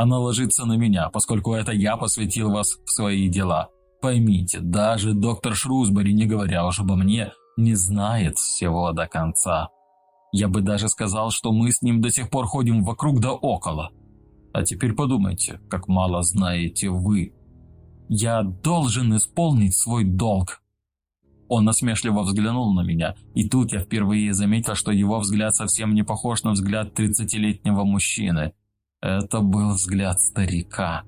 Она ложится на меня, поскольку это я посвятил вас в свои дела. Поймите, даже доктор Шрусбери, не говоря уж обо мне, не знает всего до конца. Я бы даже сказал, что мы с ним до сих пор ходим вокруг да около. А теперь подумайте, как мало знаете вы. Я должен исполнить свой долг. Он насмешливо взглянул на меня, и тут я впервые заметил, что его взгляд совсем не похож на взгляд тридцатилетнего мужчины. Это был взгляд старика.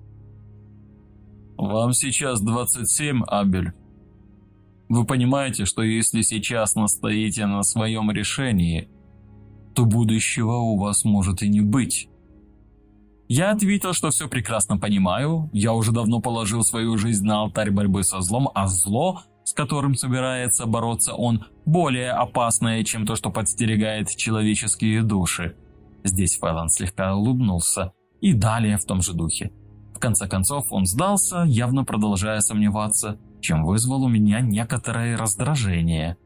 «Вам сейчас 27, Абель. Вы понимаете, что если сейчас настоите на своем решении, то будущего у вас может и не быть». Я ответил, что все прекрасно понимаю, я уже давно положил свою жизнь на алтарь борьбы со злом, а зло с которым собирается бороться он, более опасное, чем то, что подстерегает человеческие души. Здесь Фэллон слегка улыбнулся, и далее в том же духе. В конце концов он сдался, явно продолжая сомневаться, чем вызвал у меня некоторое раздражение.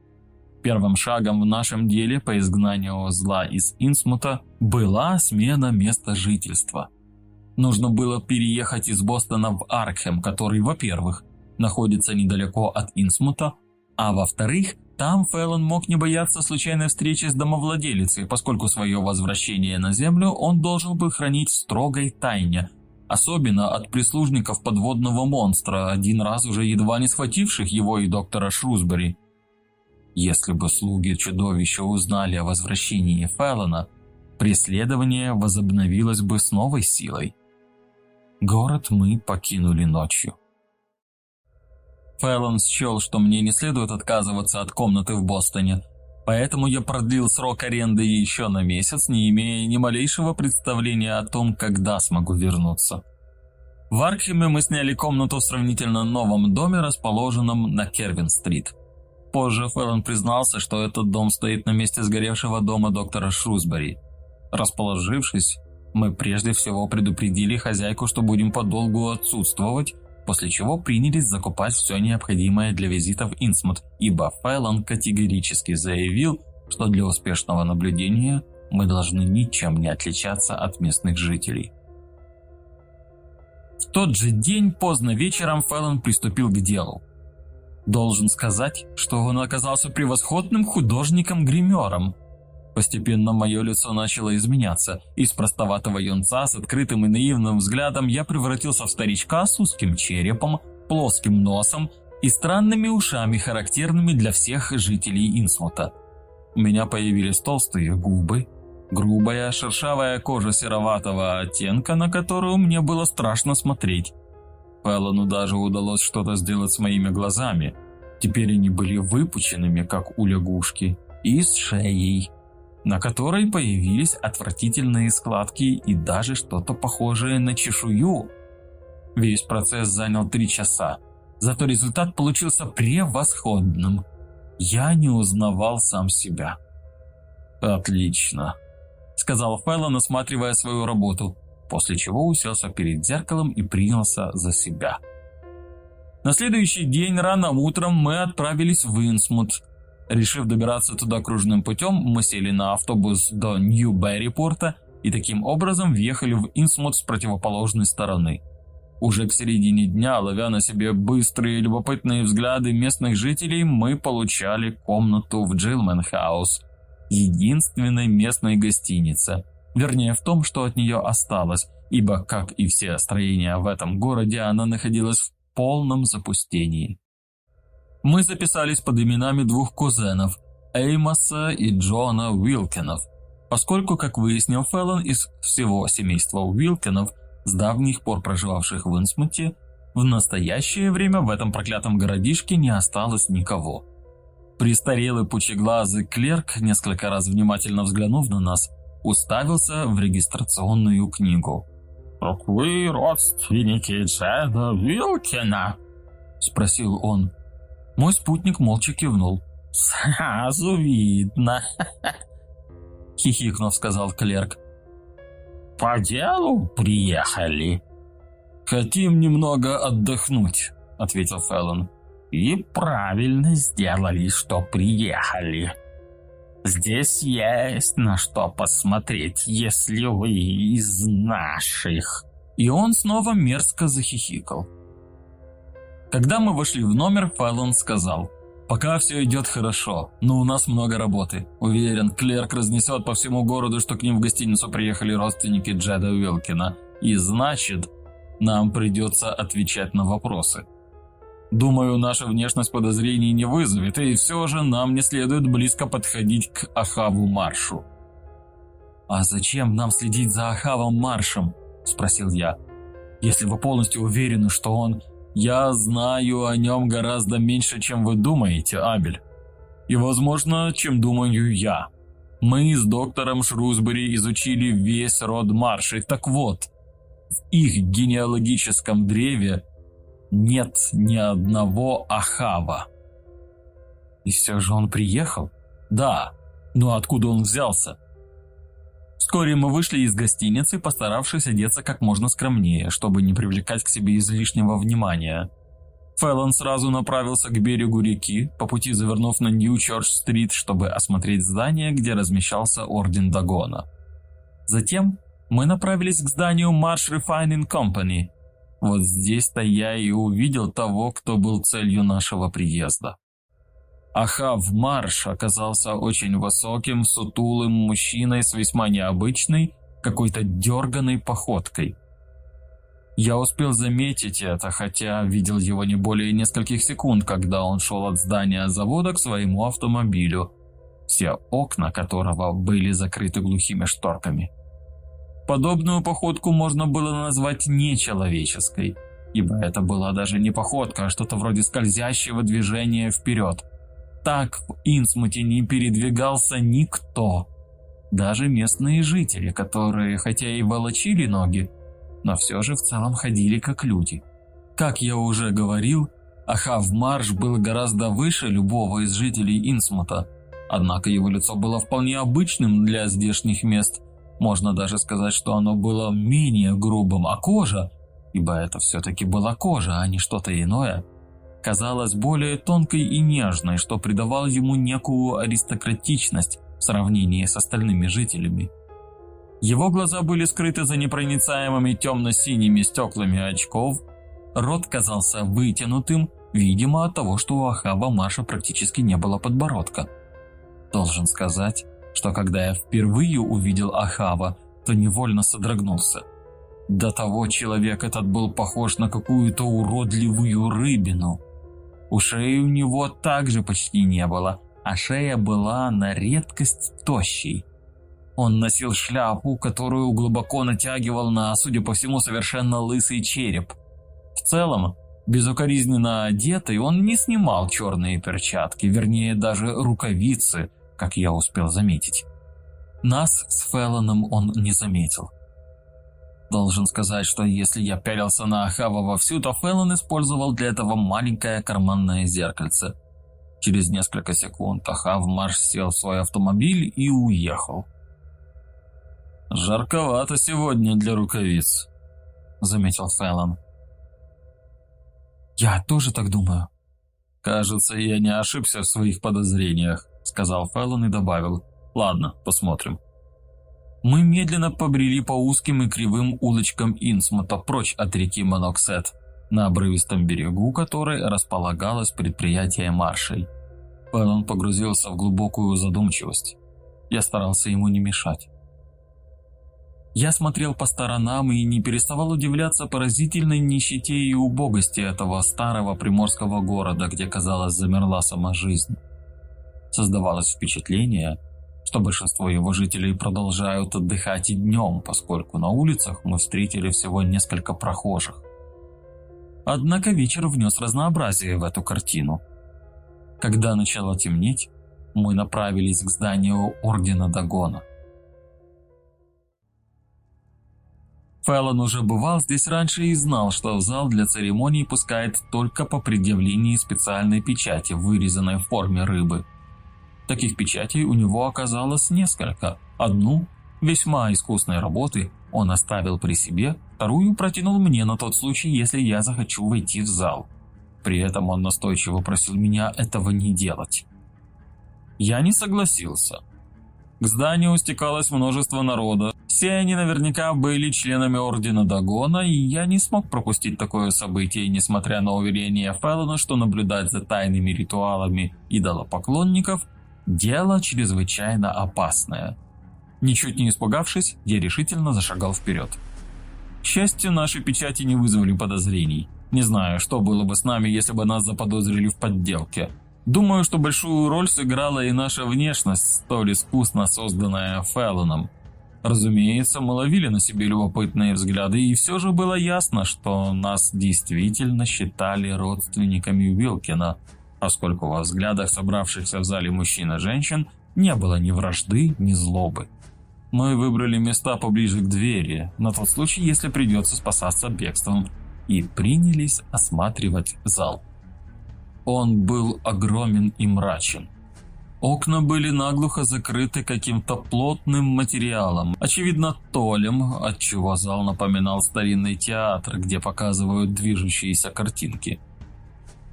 Первым шагом в нашем деле по изгнанию зла из Инсмута была смена места жительства. Нужно было переехать из Бостона в Аркхем, который, во-первых, находится недалеко от Инсмута, а во-вторых, там Фэллон мог не бояться случайной встречи с домовладелицей, поскольку свое возвращение на Землю он должен был хранить в строгой тайне, особенно от прислужников подводного монстра, один раз уже едва не схвативших его и доктора Шрусбери. Если бы слуги чудовища узнали о возвращении Фэллона, преследование возобновилось бы с новой силой. Город мы покинули ночью. Фэллон счел, что мне не следует отказываться от комнаты в Бостоне, поэтому я продлил срок аренды еще на месяц, не имея ни малейшего представления о том, когда смогу вернуться. В Аркхеме мы сняли комнату в сравнительно новом доме, расположенном на Кервин-стрит. Позже Фэллон признался, что этот дом стоит на месте сгоревшего дома доктора Шрусбери. Расположившись, мы прежде всего предупредили хозяйку, что будем подолгу отсутствовать, после чего принялись закупать все необходимое для визита в Инсмут, ибо Файлан категорически заявил, что для успешного наблюдения мы должны ничем не отличаться от местных жителей. В тот же день поздно вечером Фэллон приступил к делу. Должен сказать, что он оказался превосходным художником-гримером, Постепенно мое лицо начало изменяться. Из простоватого юнца с открытым и наивным взглядом я превратился в старичка с узким черепом, плоским носом и странными ушами, характерными для всех жителей Инсмута. У меня появились толстые губы, грубая, шершавая кожа сероватого оттенка, на которую мне было страшно смотреть. Фэллону даже удалось что-то сделать с моими глазами. Теперь они были выпученными, как у лягушки, и с шеей, на которой появились отвратительные складки и даже что-то похожее на чешую. Весь процесс занял три часа, зато результат получился превосходным. Я не узнавал сам себя. «Отлично», — сказал Фэллон, осматривая свою работу, после чего уселся перед зеркалом и принялся за себя. На следующий день рано утром мы отправились в Инсмут — Решив добираться туда кружным путем, мы сели на автобус до Нью-Беррипорта и таким образом въехали в Инсмут с противоположной стороны. Уже к середине дня, ловя на себе быстрые любопытные взгляды местных жителей, мы получали комнату в Джилмен Хаус, единственной местной гостинице. Вернее, в том, что от нее осталось, ибо, как и все строения в этом городе, она находилась в полном запустении. Мы записались под именами двух кузенов – Эймоса и Джона Уилкинов, поскольку, как выяснил Феллон, из всего семейства Уилкинов, с давних пор проживавших в Инсмуте, в настоящее время в этом проклятом городишке не осталось никого. Престарелый пучеглазый клерк, несколько раз внимательно взглянув на нас, уставился в регистрационную книгу. «Так вы родственники Джеда Уилкина?» – спросил он. Мой спутник молча кивнул. «Сразу видно», — хихикнув, сказал клерк. «По делу приехали?» «Хотим немного отдохнуть», — ответил Феллон. «И правильно сделали, что приехали. Здесь есть на что посмотреть, если вы из наших». И он снова мерзко захихикал. Когда мы вошли в номер, Фэллон сказал, «Пока все идет хорошо, но у нас много работы. Уверен, клерк разнесет по всему городу, что к ним в гостиницу приехали родственники Джеда Уилкина. И значит, нам придется отвечать на вопросы. Думаю, наша внешность подозрений не вызовет, и все же нам не следует близко подходить к Ахаву Маршу». «А зачем нам следить за Ахавом Маршем?» – спросил я. «Если вы полностью уверены, что он я знаю о нем гораздо меньше, чем вы думаете, Абель. И, возможно, чем думаю я. Мы с доктором Шрусбери изучили весь род маршей. Так вот, в их генеалогическом древе нет ни одного Ахава. И все же он приехал? Да. Но откуда он взялся? Вскоре мы вышли из гостиницы, постаравшись одеться как можно скромнее, чтобы не привлекать к себе излишнего внимания. Фэллон сразу направился к берегу реки, по пути завернув на Нью-Чорч-стрит, чтобы осмотреть здание, где размещался Орден Дагона. Затем мы направились к зданию Marsh Refining Company. Вот здесь-то я и увидел того, кто был целью нашего приезда. Ахав Марш оказался очень высоким, сутулым мужчиной с весьма необычной, какой-то дерганой походкой. Я успел заметить это, хотя видел его не более нескольких секунд, когда он шел от здания завода к своему автомобилю, все окна которого были закрыты глухими шторками. Подобную походку можно было назвать нечеловеческой, ибо это была даже не походка, а что-то вроде скользящего движения вперед – так в Инсмуте не передвигался никто. Даже местные жители, которые хотя и волочили ноги, но все же в целом ходили как люди. Как я уже говорил, Ахав Марш был гораздо выше любого из жителей Инсмута, однако его лицо было вполне обычным для здешних мест. Можно даже сказать, что оно было менее грубым, а кожа, ибо это все-таки была кожа, а не что-то иное – казалась более тонкой и нежной, что придавало ему некую аристократичность в сравнении с остальными жителями. Его глаза были скрыты за непроницаемыми темно-синими стеклами очков, рот казался вытянутым, видимо от того, что у Ахава Маша практически не было подбородка. Должен сказать, что когда я впервые увидел Ахава, то невольно содрогнулся. До того человек этот был похож на какую-то уродливую рыбину – Ушей у него также почти не было, а шея была на редкость тощей. Он носил шляпу, которую глубоко натягивал на, судя по всему, совершенно лысый череп. В целом, безукоризненно одетый, он не снимал черные перчатки, вернее, даже рукавицы, как я успел заметить. Нас с Феллоном он не заметил. Должен сказать, что если я пялился на Ахава вовсю, то Фэллон использовал для этого маленькое карманное зеркальце. Через несколько секунд Ахав марш сел в свой автомобиль и уехал. «Жарковато сегодня для рукавиц», — заметил Фэллон. «Я тоже так думаю». «Кажется, я не ошибся в своих подозрениях», — сказал Фэллон и добавил. «Ладно, посмотрим». Мы медленно побрели по узким и кривым улочкам Инсмута прочь от реки Моноксет, на обрывистом берегу которой располагалось предприятие Маршей. Пэллон погрузился в глубокую задумчивость. Я старался ему не мешать. Я смотрел по сторонам и не переставал удивляться поразительной нищете и убогости этого старого приморского города, где, казалось, замерла сама жизнь. Создавалось впечатление, что большинство его жителей продолжают отдыхать и днем, поскольку на улицах мы встретили всего несколько прохожих. Однако вечер внес разнообразие в эту картину. Когда начало темнеть, мы направились к зданию Ордена Дагона. Фэллон уже бывал здесь раньше и знал, что в зал для церемоний пускает только по предъявлении специальной печати, вырезанной в форме рыбы – Таких печатей у него оказалось несколько. Одну, весьма искусной работы, он оставил при себе, вторую протянул мне на тот случай, если я захочу войти в зал. При этом он настойчиво просил меня этого не делать. Я не согласился. К зданию стекалось множество народа, Все они наверняка были членами Ордена Дагона, и я не смог пропустить такое событие, несмотря на уверение Феллона, что наблюдать за тайными ритуалами идолопоклонников – дело чрезвычайно опасное. Ничуть не испугавшись, я решительно зашагал вперед. К счастью, наши печати не вызвали подозрений. Не знаю, что было бы с нами, если бы нас заподозрили в подделке. Думаю, что большую роль сыграла и наша внешность, столь искусно созданная Феллоном. Разумеется, мы ловили на себе любопытные взгляды, и все же было ясно, что нас действительно считали родственниками Уилкина, поскольку во взглядах собравшихся в зале мужчин и женщин не было ни вражды, ни злобы. Мы выбрали места поближе к двери, на тот случай, если придется спасаться бегством, и принялись осматривать зал. Он был огромен и мрачен. Окна были наглухо закрыты каким-то плотным материалом, очевидно толем, отчего зал напоминал старинный театр, где показывают движущиеся картинки.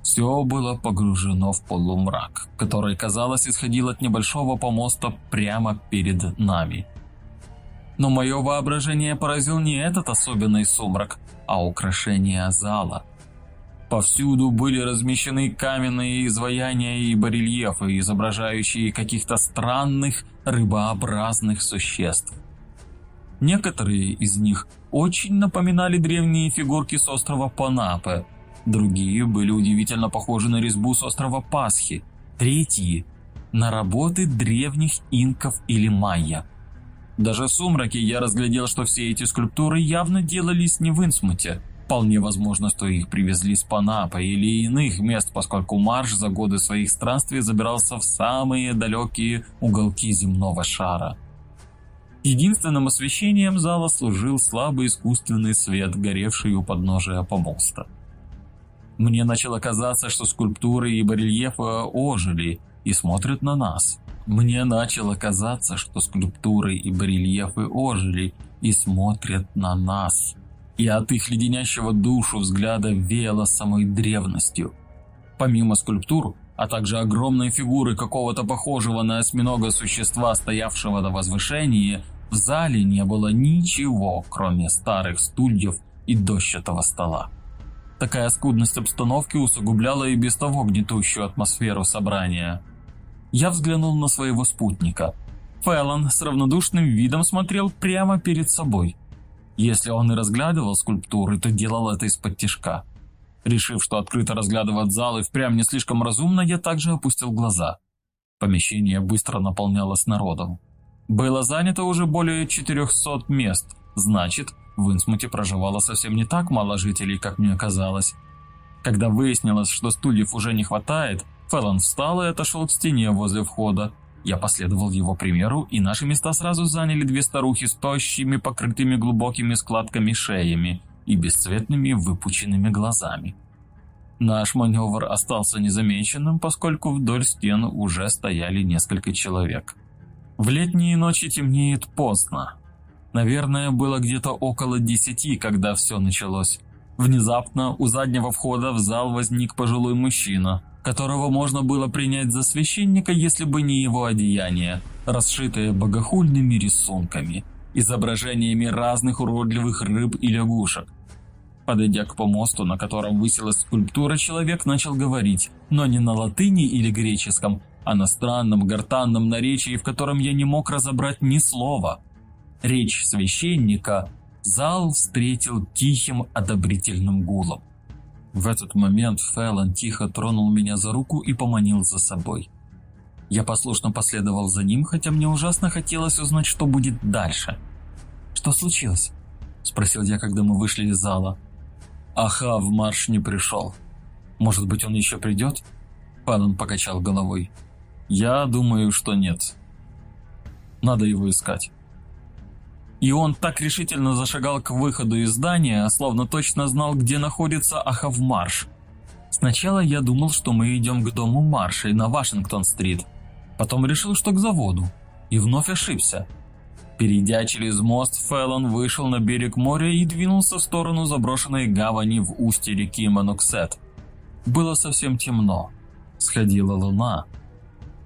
Все было погружено в полумрак, который, казалось, исходил от небольшого помоста прямо перед нами. Но мое воображение поразил не этот особенный сумрак, а украшение зала – Повсюду были размещены каменные изваяния и барельефы, изображающие каких-то странных рыбообразных существ. Некоторые из них очень напоминали древние фигурки с острова Панапе, другие были удивительно похожи на резьбу с острова Пасхи, третьи – на работы древних инков или майя. Даже в сумраке я разглядел, что все эти скульптуры явно делались не в Инсмуте – Вполне возможно, что их привезли с Панапа или иных мест, поскольку Марш за годы своих странствий забирался в самые далекие уголки земного шара. Единственным освещением зала служил слабый искусственный свет, горевший у подножия помоста. Мне начало казаться, что скульптуры и барельефы ожили и смотрят на нас. Мне начало казаться, что скульптуры и барельефы ожили и смотрят на нас и от их леденящего душу взгляда веяло самой древностью. Помимо скульптур, а также огромной фигуры какого-то похожего на осьминога существа, стоявшего на возвышении, в зале не было ничего, кроме старых стульев и дощатого стола. Такая скудность обстановки усугубляла и без того гнетущую атмосферу собрания. Я взглянул на своего спутника. Фэллон с равнодушным видом смотрел прямо перед собой. Если он и разглядывал скульптуры, то делал это из-под тишка. Решив, что открыто разглядывать зал и впрямь не слишком разумно, я также опустил глаза. Помещение быстро наполнялось народом. Было занято уже более 400 мест, значит, в Инсмуте проживало совсем не так мало жителей, как мне казалось. Когда выяснилось, что стульев уже не хватает, Фэллон встал и отошел к стене возле входа, я последовал его примеру, и наши места сразу заняли две старухи с тощими, покрытыми глубокими складками шеями и бесцветными выпученными глазами. Наш маневр остался незамеченным, поскольку вдоль стен уже стояли несколько человек. В летние ночи темнеет поздно. Наверное, было где-то около десяти, когда все началось. Внезапно у заднего входа в зал возник пожилой мужчина – которого можно было принять за священника, если бы не его одеяние, расшитое богохульными рисунками, изображениями разных уродливых рыб и лягушек. Подойдя к помосту, на котором высилась скульптура, человек начал говорить, но не на латыни или греческом, а на странном гортанном наречии, в котором я не мог разобрать ни слова. Речь священника зал встретил тихим одобрительным гулом. В этот момент Фэллон тихо тронул меня за руку и поманил за собой. Я послушно последовал за ним, хотя мне ужасно хотелось узнать, что будет дальше. «Что случилось?» – спросил я, когда мы вышли из зала. «Аха, в марш не пришел. Может быть, он еще придет?» Фэллон покачал головой. «Я думаю, что нет. Надо его искать». И он так решительно зашагал к выходу из здания, словно точно знал, где находится Ахавмарш. Сначала я думал, что мы идем к дому Маршей на Вашингтон-стрит. Потом решил, что к заводу. И вновь ошибся. Перейдя через мост, Феллон вышел на берег моря и двинулся в сторону заброшенной гавани в устье реки Мануксет. Было совсем темно. Сходила луна.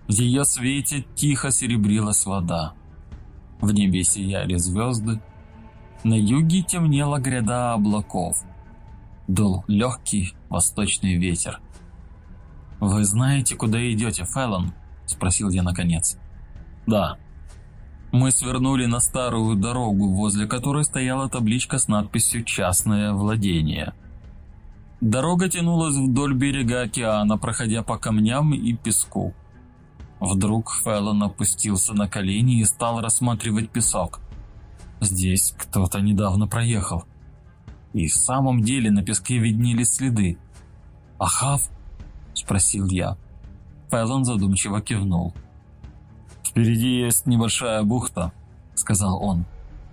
В ее свете тихо серебрилась вода. В небе сияли звезды. На юге темнела гряда облаков. Дул легкий восточный ветер. «Вы знаете, куда идете, Фэллон?» – спросил я наконец. «Да». Мы свернули на старую дорогу, возле которой стояла табличка с надписью «Частное владение». Дорога тянулась вдоль берега океана, проходя по камням и песку. Вдруг Фэллон опустился на колени и стал рассматривать песок. Здесь кто-то недавно проехал. И в самом деле на песке виднелись следы. «Ахав?» – спросил я. Фэллон задумчиво кивнул. «Впереди есть небольшая бухта», – сказал он.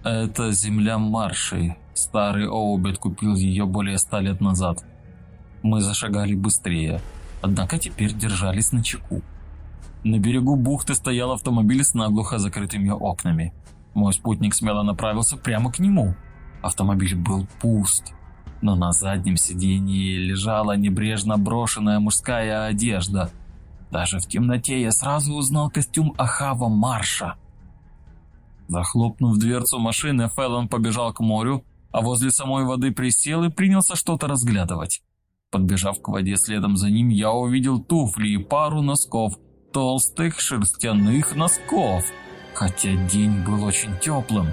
«Это земля маршей. Старый Оубет купил ее более ста лет назад. Мы зашагали быстрее, однако теперь держались на чеку. На берегу бухты стоял автомобиль с наглухо закрытыми окнами. Мой спутник смело направился прямо к нему. Автомобиль был пуст, но на заднем сиденье лежала небрежно брошенная мужская одежда. Даже в темноте я сразу узнал костюм Ахава Марша. Захлопнув дверцу машины, Фэллон побежал к морю, а возле самой воды присел и принялся что-то разглядывать. Подбежав к воде следом за ним, я увидел туфли и пару носков, толстых шерстяных носков, хотя день был очень теплым.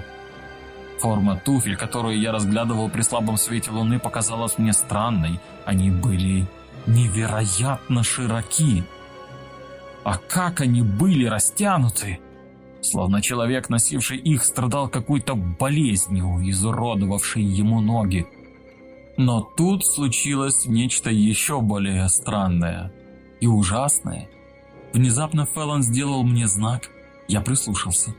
Форма туфель, которую я разглядывал при слабом свете луны, показалась мне странной. Они были невероятно широки. А как они были растянуты! Словно человек, носивший их, страдал какой-то болезнью, изуродовавшей ему ноги. Но тут случилось нечто еще более странное и ужасное. Внезапно Феллон сделал мне знак, я прислушался.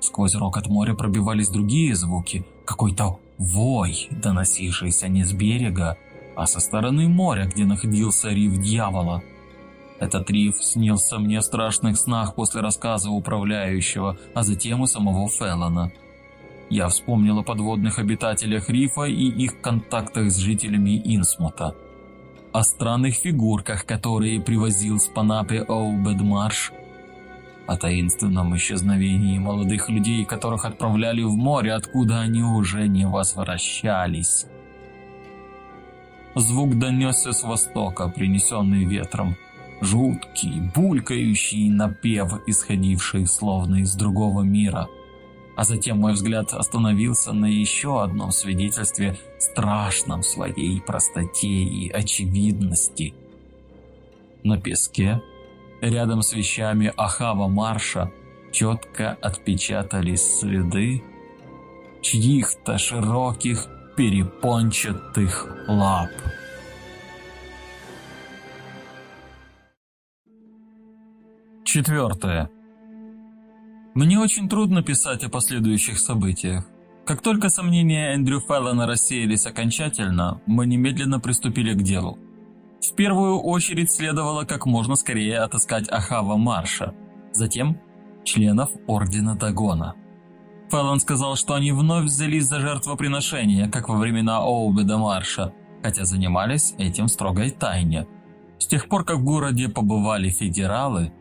Сквозь рокот моря пробивались другие звуки, какой-то вой, доносившийся не с берега, а со стороны моря, где находился риф дьявола. Этот риф снился мне в страшных снах после рассказа управляющего, а затем и самого Феллона. Я вспомнил о подводных обитателях рифа и их контактах с жителями Инсмута. О странных фигурках, которые привозил с Панапи Оубедмарш. О таинственном исчезновении молодых людей, которых отправляли в море, откуда они уже не возвращались. Звук донесся с востока, принесенный ветром. Жуткий, булькающий напев, исходивший словно из другого мира – а затем мой взгляд остановился на еще одном свидетельстве, страшном своей простоте и очевидности. На песке, рядом с вещами Ахава Марша, четко отпечатались следы чьих-то широких перепончатых лап. Четвертое. Мне очень трудно писать о последующих событиях. Как только сомнения Эндрю Феллона рассеялись окончательно, мы немедленно приступили к делу. В первую очередь следовало как можно скорее отыскать Ахава Марша, затем членов Ордена Дагона. Феллон сказал, что они вновь взялись за жертвоприношение, как во времена Оубеда Марша, хотя занимались этим строгой тайне. С тех пор, как в городе побывали федералы,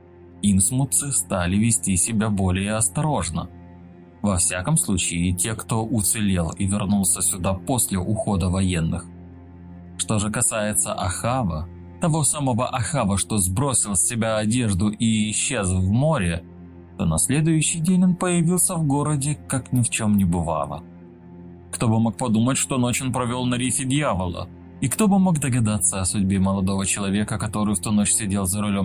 инсмутцы стали вести себя более осторожно. Во всяком случае, те, кто уцелел и вернулся сюда после ухода военных. Что же касается Ахава, того самого Ахава, что сбросил с себя одежду и исчез в море, то на следующий день он появился в городе, как ни в чем не бывало. Кто бы мог подумать, что ночь он провел на рифе дьявола, и кто бы мог догадаться о судьбе молодого человека, который в ту ночь сидел за рулем